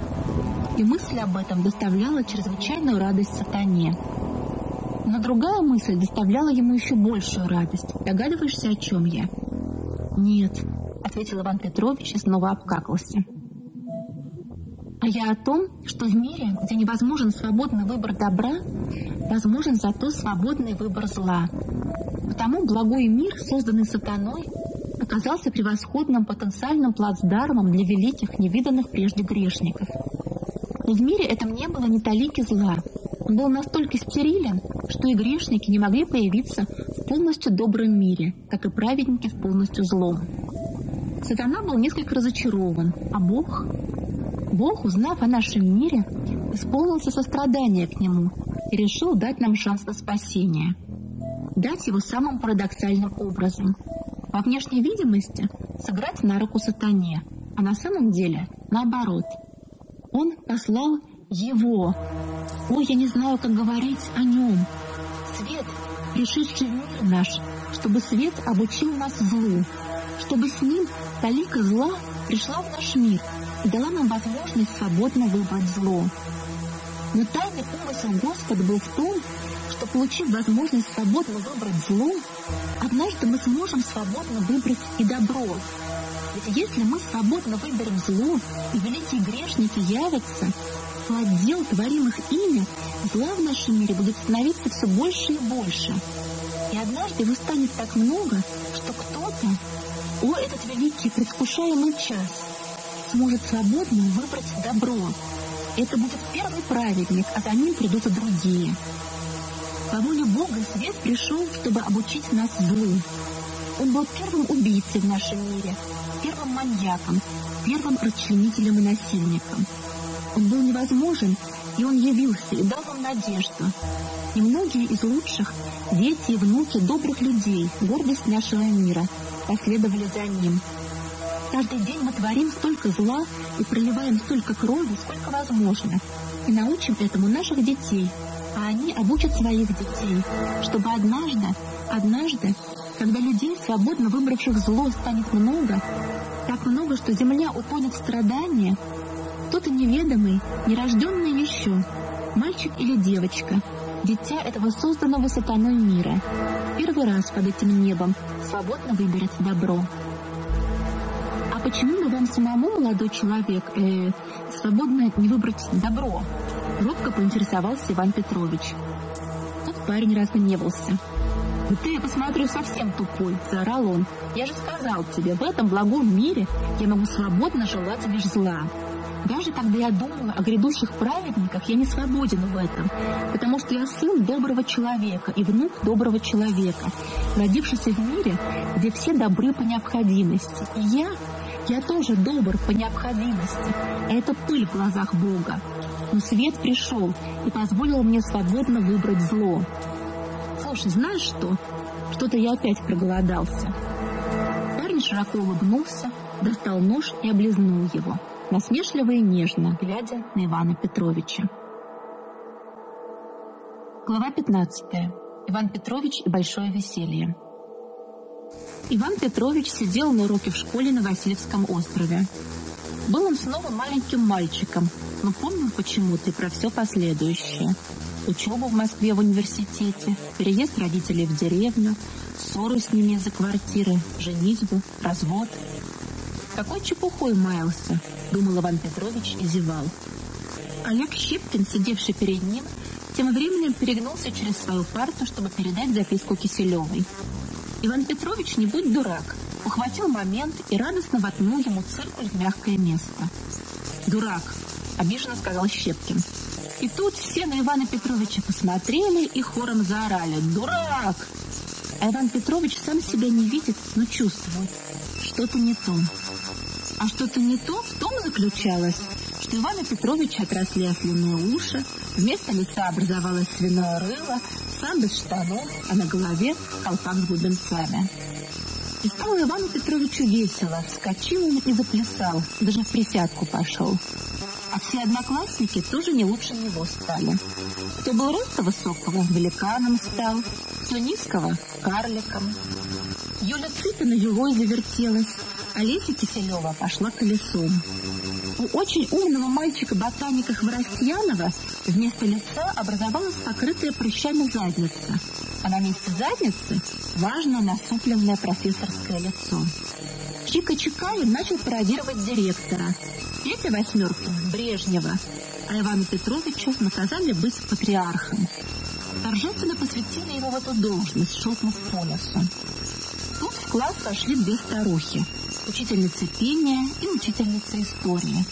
И мысль об этом доставляла чрезвычайную радость сатане. Но другая мысль доставляла ему еще большую радость. Догадываешься, о чем я? Нет, ответил Иван Петрович и снова обкакался. А я о том, что в мире, где невозможен свободный выбор добра, возможен зато свободный выбор зла. Потому благой мир, созданный сатаной, оказался превосходным потенциальным плацдармом для великих, невиданных прежде грешников. В мире этом не было ни талики зла. Он был настолько стерилен, что и грешники не могли появиться в полностью добром мире, как и праведники в полностью злом. Сатана был несколько разочарован, а Бог... Бог, узнав о нашем мире, исполнился сострадания к нему и решил дать нам шанс на спасение. Дать его самым парадоксальным образом. По внешней видимости сыграть на руку сатане, а на самом деле наоборот. Он послал его. Ой, я не знаю, как говорить о нем. Свет, пришедший в мир наш, чтобы свет обучил нас злу, чтобы с ним талика зла пришла в наш мир и дала нам возможность свободно выбрать зло. Но тайный помысел Господа был в том, что, получив возможность свободно выбрать зло, однажды мы сможем свободно выбрать и добро. Если мы свободно выберем зло, и великие грешники явятся, то отдел творимых ими зла в нашем мире будет становиться все больше и больше. И однажды его станет так много, что кто-то о, этот великий предвкушаемый час сможет свободно выбрать добро. Это будет первый праведник, а за ним придут и другие. По воле Бога свет пришел, чтобы обучить нас злу. Он был первым убийцей в нашем мире, первым маньяком, первым расчленителем и насильником. Он был невозможен, и он явился и дал нам надежду. И многие из лучших, дети и внуки добрых людей, гордость нашего мира — последовали за ним. Каждый день мы творим столько зла и проливаем столько крови, сколько возможно, и научим этому наших детей, а они обучат своих детей, чтобы однажды, однажды, когда людей, свободно выбравших зло, станет много, так много, что земля утонет в страдания, кто-то неведомый, нерожденный еще, мальчик или девочка, дитя этого созданного сатаной мира, первый раз под этим небом свободно выберет добро. А почему бы вам самому, молодой человек, э, свободно не выбрать добро? Робко поинтересовался Иван Петрович. Тот парень разгневался. «Да ты, я посмотрю, совсем тупой!» – заорал он. «Я же сказал тебе, в этом благом мире я могу свободно желать лишь зла. Даже когда я думала о грядущих праведниках, я не свободен в этом, потому что я сын доброго человека и внук доброго человека, родившийся в мире, где все добры по необходимости. И я, я тоже добр по необходимости, это пыль в глазах Бога. Но свет пришел и позволил мне свободно выбрать зло. Слушай, знаешь что? Что-то я опять проголодался. Парень широко улыбнулся, достал нож и облизнул его насмешливо и нежно, глядя на Ивана Петровича. Глава 15. Иван Петрович и большое веселье. Иван Петрович сидел на уроке в школе на Васильевском острове. Был он снова маленьким мальчиком, но помнил почему-то и про все последующее. Учебу в Москве в университете, переезд родителей в деревню, ссору с ними из-за квартиры, женитьбу, развод – какой чепухой маялся, думал Иван Петрович и зевал. Олег Щипкин, сидевший перед ним, тем временем перегнулся через свою парту, чтобы передать записку Киселевой. Иван Петрович, не будь дурак, ухватил момент и радостно воткнул ему циркуль в мягкое место. «Дурак!» — обиженно сказал Щепкин. И тут все на Ивана Петровича посмотрели и хором заорали «Дурак!». А Иван Петрович сам себя не видит, но чувствует. Что-то не то. А что-то не то в том заключалось, что Ивана Петровича отросли ослиные уши, вместо лица образовалось свиное рыло, сам без штанов, а на голове колпак с бубенцами. И стало Ивану Петровичу весело, вскочил он и заплясал, даже в присядку пошел. А все одноклассники тоже не лучше него стали. Кто был роста высокого, великаном стал, кто низкого — карликом. Юля Цыпина юлой завертелась, а Леся Киселева пошла колесом. У очень умного мальчика-ботаника Хворостьянова вместо лица образовалась покрытая прыщами задница, а на месте задницы важное насупленное профессорское лицо. Чика Чикалин начал пародировать директора. Петя Восьмеркин – Брежнева, а Ивану Петровичу наказали быть патриархом. Торжественно посвятили его в эту должность, шелкнув по лесу. Тут в класс пошли две старухи – учительница пения и учительница истории.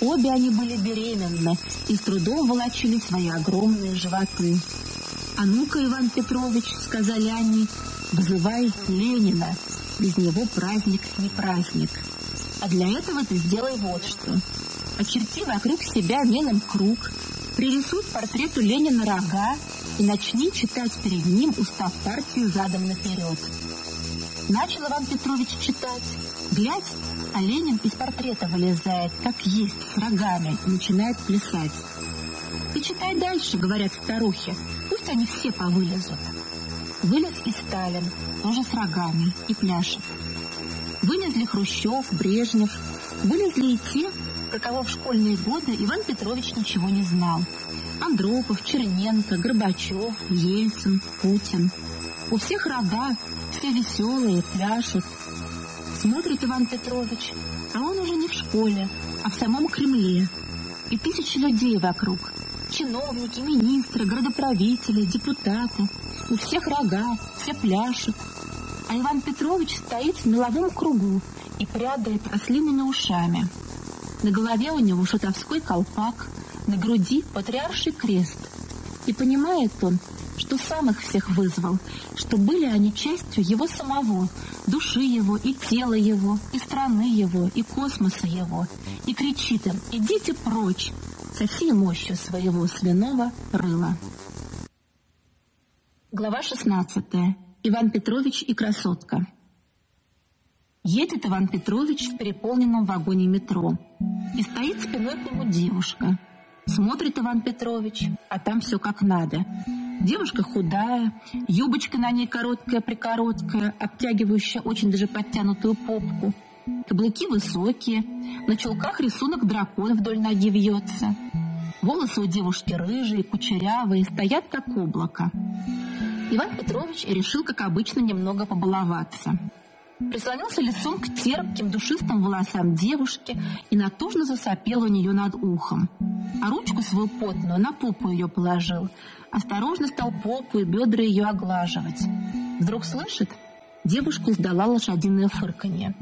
Обе они были беременны и с трудом волочили свои огромные животы. «А ну-ка, Иван Петрович», — сказали они, — «вызывай Ленина. Без него праздник не праздник. А для этого ты сделай вот что. Очерти вокруг себя мелом круг, пририсуй портрету Ленина рога и начни читать перед ним устав партии задом наперед». Начал Иван Петрович читать. Глядь, а Ленин из портрета вылезает, как есть, с рогами, и начинает плясать. «Ты читай дальше», — говорят старухи. «Пусть они все повылезут». Вылез и Сталин, тоже с рогами, и пляшет. Вылезли Хрущев, Брежнев, вылезли и те, каково в школьные годы Иван Петрович ничего не знал. Андропов, Черненко, Горбачев, Ельцин, Путин. У всех рога, все веселые, пляшут. Смотрит Иван Петрович, а он уже не в школе, а в самом Кремле. И тысячи людей вокруг. Чиновники, министры, городоправители, депутаты. У всех рога, все пляшут. А Иван Петрович стоит в меловом кругу и прядает ослиными ушами. На голове у него шутовской колпак, на груди патриарший крест. И понимает он, что сам их всех вызвал, что были они частью его самого, души его и тела его, и страны его, и космоса его, и кричит им «Идите прочь!» со всей мощью своего свиного рыла. Глава 16. Иван Петрович и красотка. Едет Иван Петрович в переполненном вагоне метро, и стоит спиной к нему девушка. Смотрит Иван Петрович, а там все как надо – Девушка худая, юбочка на ней короткая-прикороткая, обтягивающая очень даже подтянутую попку. Каблуки высокие, на чулках рисунок дракон вдоль ноги вьется. Волосы у девушки рыжие, кучерявые, стоят как облако. Иван Петрович решил, как обычно, немного побаловаться. Прислонился лицом к терпким, душистым волосам девушки и натужно засопел у нее над ухом. А ручку свою потную на попу ее положил – осторожно стал попу и бедра ее оглаживать. Вдруг слышит, девушку сдала лошадиное фырканье.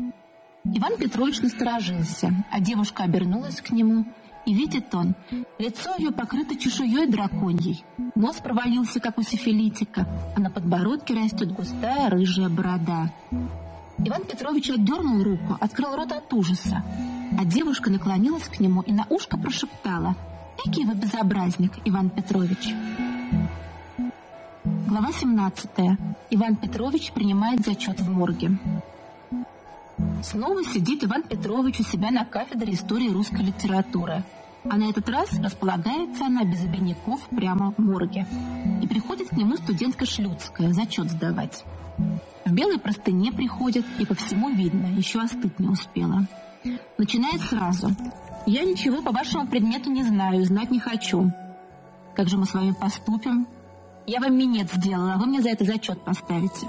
Иван Петрович насторожился, а девушка обернулась к нему, и видит он, лицо ее покрыто чешуей драконьей, нос провалился, как у сифилитика, а на подбородке растет густая рыжая борода. Иван Петрович отдернул руку, открыл рот от ужаса, а девушка наклонилась к нему и на ушко прошептала «Какий вы безобразник, Иван Петрович!» Глава 17. Иван Петрович принимает зачет в морге. Снова сидит Иван Петрович у себя на кафедре истории русской литературы. А на этот раз располагается она без обиняков прямо в морге. И приходит к нему студентка Шлюцкая зачет сдавать. В белой простыне приходит, и по всему видно, еще остыть не успела. Начинает сразу. «Я ничего по вашему предмету не знаю, знать не хочу. Как же мы с вами поступим?» Я вам минет сделала, а вы мне за это зачет поставите.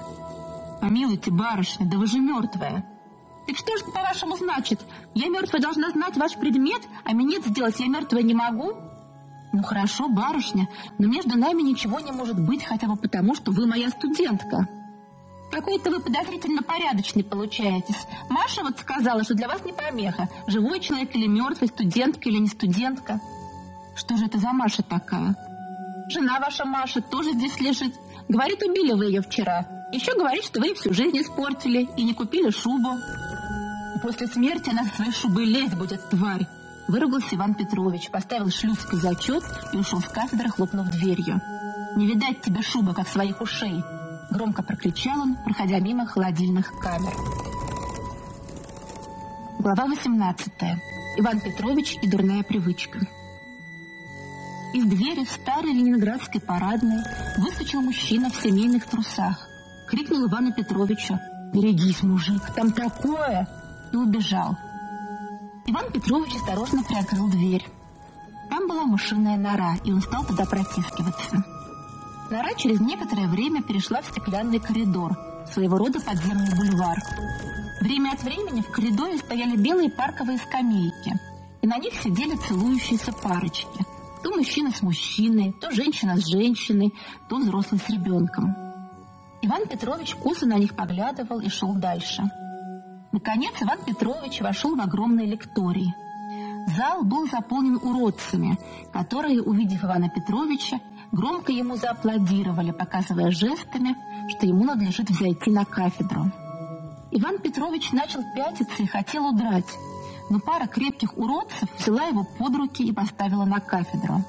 Помилуйте, барышня, да вы же мертвая. Так что же по-вашему значит? Я мертвая должна знать ваш предмет, а минет сделать я мертвая не могу? Ну хорошо, барышня, но между нами ничего не может быть, хотя бы потому, что вы моя студентка. Какой-то вы подозрительно порядочный получаетесь. Маша вот сказала, что для вас не помеха. Живой человек или мертвый, студентка или не студентка. Что же это за Маша такая? Жена ваша Маша тоже здесь лежит. Говорит, убили вы ее вчера. Еще говорит, что вы всю жизнь испортили и не купили шубу. После смерти она со своей шубой лезть будет, тварь. Выругался Иван Петрович, поставил шлюзский зачет и ушел с кафедры, хлопнув дверью. «Не видать тебе шубы, как своих ушей!» Громко прокричал он, проходя мимо холодильных камер. Глава 18. Иван Петрович и дурная привычка. Из двери в старой ленинградской парадной выскочил мужчина в семейных трусах. Крикнул Ивану Петровичу «Берегись, мужик, там такое!» И убежал. Иван Петрович осторожно приоткрыл дверь. Там была мышиная нора, и он стал туда протискиваться. Нора через некоторое время перешла в стеклянный коридор, своего рода подземный бульвар. Время от времени в коридоре стояли белые парковые скамейки, и на них сидели целующиеся парочки. То мужчина с мужчиной, то женщина с женщиной, то взрослый с ребенком. Иван Петрович косо на них поглядывал и шел дальше. Наконец Иван Петрович вошел в огромный лекторий. Зал был заполнен уродцами, которые, увидев Ивана Петровича, громко ему зааплодировали, показывая жестами, что ему надлежит взойти на кафедру. Иван Петрович начал пятиться и хотел удрать, но пара крепких уродцев взяла его под руки и поставила на кафедру.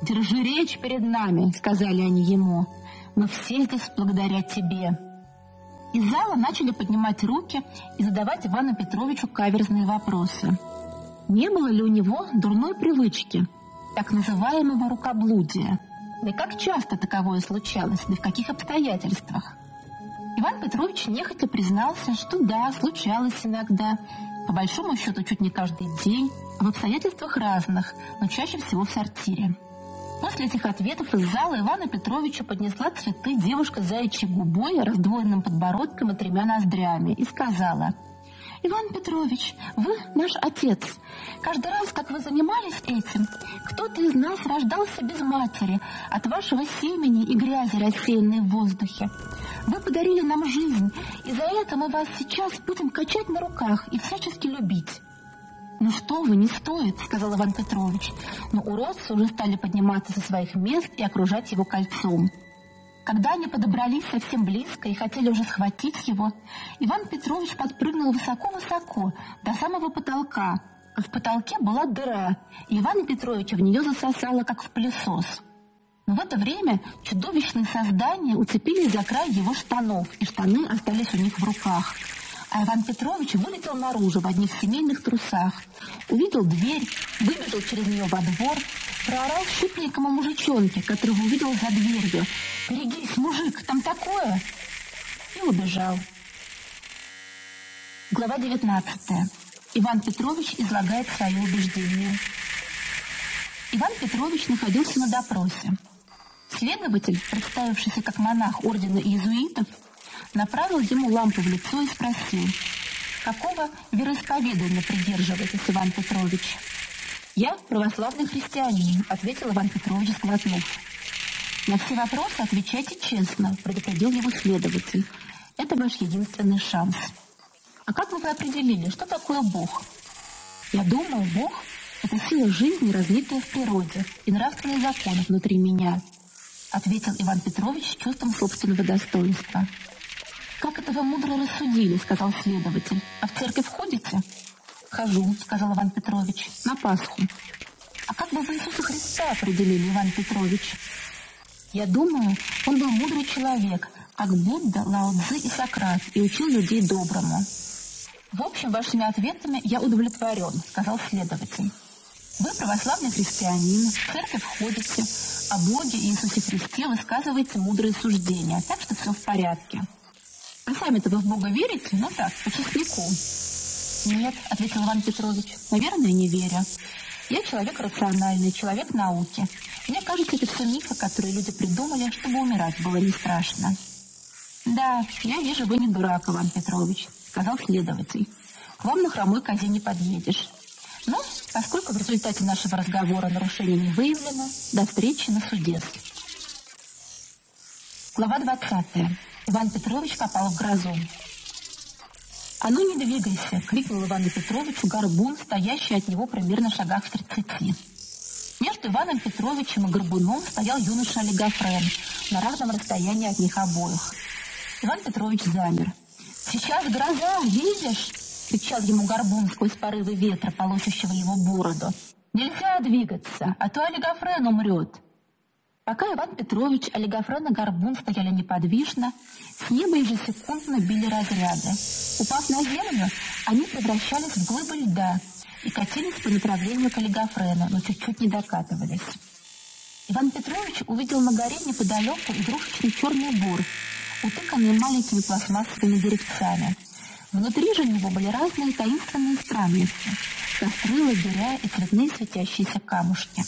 «Держи речь перед нами», — сказали они ему. «Мы все здесь благодаря тебе». Из зала начали поднимать руки и задавать Ивану Петровичу каверзные вопросы. Не было ли у него дурной привычки, так называемого рукоблудия? Да и как часто таковое случалось, да в каких обстоятельствах? Иван Петрович нехотя признался, что да, случалось иногда, по большому счету чуть не каждый день, в обстоятельствах разных, но чаще всего в сортире. После этих ответов из зала Ивана Петровича поднесла цветы девушка с заячьей губой, раздвоенным подбородком и тремя ноздрями и сказала – Иван Петрович, вы наш отец. Каждый раз, как вы занимались этим, кто-то из нас рождался без матери от вашего семени и грязи, рассеянной в воздухе. Вы подарили нам жизнь, и за это мы вас сейчас будем качать на руках и всячески любить. «Ну что вы, не стоит», — сказал Иван Петрович. Но уродцы уже стали подниматься со своих мест и окружать его кольцом. Когда они подобрались совсем близко и хотели уже схватить его, Иван Петрович подпрыгнул высоко-высоко, до самого потолка. В потолке была дыра, и Ивана Петровича в нее засосало, как в пылесос. Но в это время чудовищные создания уцепились за край его штанов, и штаны остались у них в руках. А Иван Петрович вылетел наружу в одних семейных трусах, увидел дверь, выбежал через нее во двор, проорал щупленькому мужичонке, которого увидел за дверью. «Берегись, мужик, там такое!» И убежал. Глава 19. Иван Петрович излагает свои убеждения. Иван Петрович находился на допросе. Следователь, представившийся как монах ордена иезуитов, направил ему лампу в лицо и спросил, «Какого вероисповедания придерживаетесь, Иван Петрович?» «Я православный христианин», — ответил Иван Петрович, сглотнув. «На все вопросы отвечайте честно», — предупредил его следователь. «Это ваш единственный шанс». «А как вы определили, что такое Бог?» «Я думаю, Бог — это сила жизни, разлитая в природе, и нравственные законы внутри меня», — ответил Иван Петрович с чувством собственного достоинства. «Как это вы мудро рассудили?» — сказал следователь. «А в церковь ходите?» «Хожу», — сказал Иван Петрович, — «на Пасху». «А как бы вы Иисуса Христа определили, Иван Петрович?» «Я думаю, он был мудрый человек, как Будда, Лао Цзы и Сократ, и учил людей доброму». «В общем, вашими ответами я удовлетворен», — сказал следователь. «Вы православный христианин, в церковь ходите, о Боге и Иисусе Христе высказываете мудрые суждения, так что все в порядке». «А сами-то вы в Бога верите? Ну так, по честнику». «Нет», — ответил Иван Петрович, — «наверное, не верю. Я человек рациональный, человек науки. Мне кажется, это все мифы, которые люди придумали, чтобы умирать было не страшно». «Да, я вижу, вы не дурак, Иван Петрович», — сказал следователь. «К вам на хромой козе не подъедешь. Но, поскольку в результате нашего разговора нарушений не выявлено, до встречи на суде». Глава 20. Иван Петрович попал в грозу. «А ну не двигайся!» — крикнул Ивану Петровичу горбун, стоящий от него примерно в шагах в тридцати. Между Иваном Петровичем и горбуном стоял юноша Олигофрен на равном расстоянии от них обоих. Иван Петрович замер. «Сейчас гроза, видишь?» — кричал ему горбун сквозь порывы ветра, полощущего его бороду. «Нельзя двигаться, а то олигофрен умрет!» Пока Иван Петрович, и Горбун стояли неподвижно, с неба ежесекундно били разряды. Упав на землю, они превращались в глыбы льда и катились по направлению к Олигофрену, но чуть-чуть не докатывались. Иван Петрович увидел на горе неподалеку игрушечный черный бур, утыканный маленькими пластмассовыми деревцами. Внутри же него были разные таинственные странности – костры, лагеря и цветные светящиеся камушки.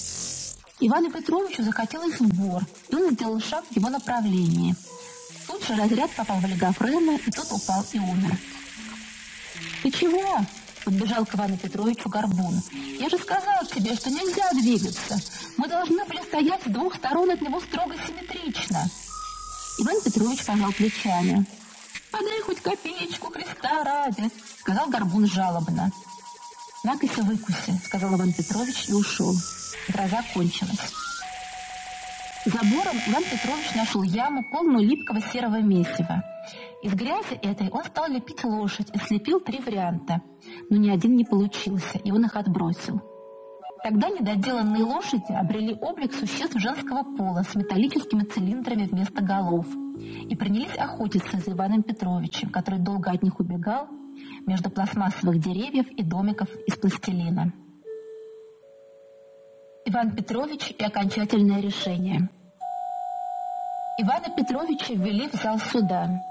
Ивану Петровичу захотелось в бор, и он сделал шаг в его направлении. Тут же разряд попал в олигофрена, и тот упал и умер. «Ты чего?» — подбежал к Ивану Петровичу Горбун. «Я же сказал тебе, что нельзя двигаться. Мы должны были стоять с двух сторон от него строго симметрично». Иван Петрович пожал плечами. «Подай хоть копеечку Христа ради», — сказал Горбун жалобно. «Накося выкуси», — сказал Иван Петрович и ушел. Гроза кончилась. Забором Иван Петрович нашел яму, полную липкого серого месива. Из грязи этой он стал лепить лошадь и слепил три варианта. Но ни один не получился, и он их отбросил. Тогда недоделанные лошади обрели облик существ женского пола с металлическими цилиндрами вместо голов и принялись охотиться за Иваном Петровичем, который долго от них убегал между пластмассовых деревьев и домиков из пластилина. Иван Петрович и окончательное решение. Ивана Петровича ввели в зал суда.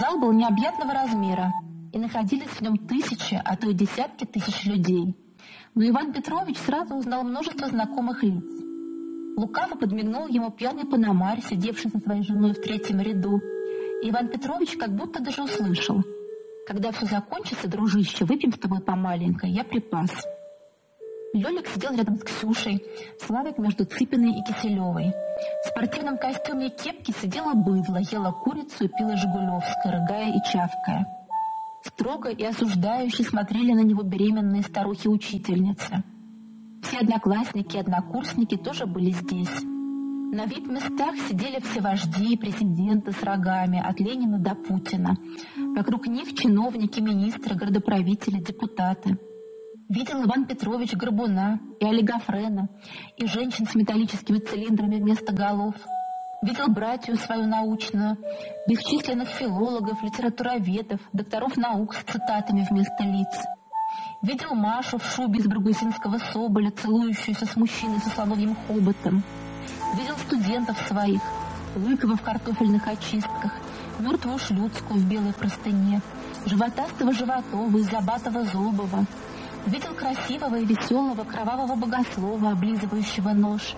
Зал был необъятного размера, и находились в нем тысячи, а то и десятки тысяч людей. Но Иван Петрович сразу узнал множество знакомых лиц. Лукаво подмигнул ему пьяный паномарь, сидевший со своей женой в третьем ряду. И Иван Петрович как будто даже услышал. «Когда все закончится, дружище, выпьем с тобой по маленькой, я припас». Лёлик сидел рядом с Ксюшей, Славик между Цыпиной и Киселевой. В спортивном костюме кепки сидела быдло, ела курицу и пила Жигулевская, рыгая и чавкая. Строго и осуждающе смотрели на него беременные старухи-учительницы. Все одноклассники и однокурсники тоже были здесь. На вид местах сидели все вожди и президенты с рогами, от Ленина до Путина. Вокруг них чиновники, министры, городоправители, депутаты – Видел Иван Петрович Горбуна и олигофрена, и женщин с металлическими цилиндрами вместо голов. Видел братью свою научную, бесчисленных филологов, литературоведов, докторов наук с цитатами вместо лиц. Видел Машу в шубе из баргузинского соболя, целующуюся с мужчиной со слоновьим хоботом. Видел студентов своих, Лыкова в картофельных очистках, мертвую Шлюцкую в белой простыне, животастого Животова и Забатова Зубова, Видел красивого и веселого кровавого богослова, облизывающего нож.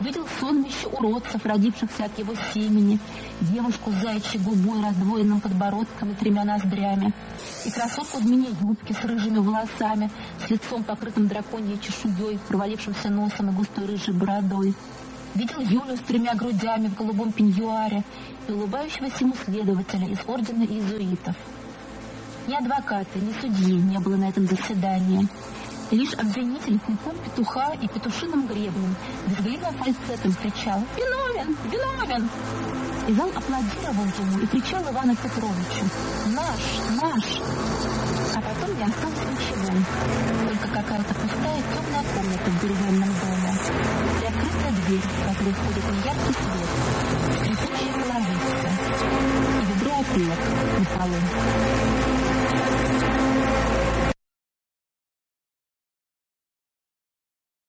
Видел сонмище уродцев, родившихся от его семени, девушку с заячьей губой, раздвоенным подбородком и тремя ноздрями, и красотку в мини-юбке с рыжими волосами, с лицом, покрытым драконьей чешуей, провалившимся носом и густой рыжей бородой. Видел Юлю с тремя грудями в голубом пеньюаре и улыбающегося ему следователя из ордена иезуитов. Ни адвоката, ни судьи не было на этом заседании. Лишь обвинитель пинком петуха и петушиным гребнем визгливым фальцетом кричал «Виновен! Виновен!» И зал аплодировал ему и кричал Ивану Петровичу «Наш! Наш!» А потом не осталось ничего, только какая-то пустая темная комната в деревянном доме, приоткрытая дверь, в которой входит неяркий свет, скрипучие половицы и ведро опилок на полу.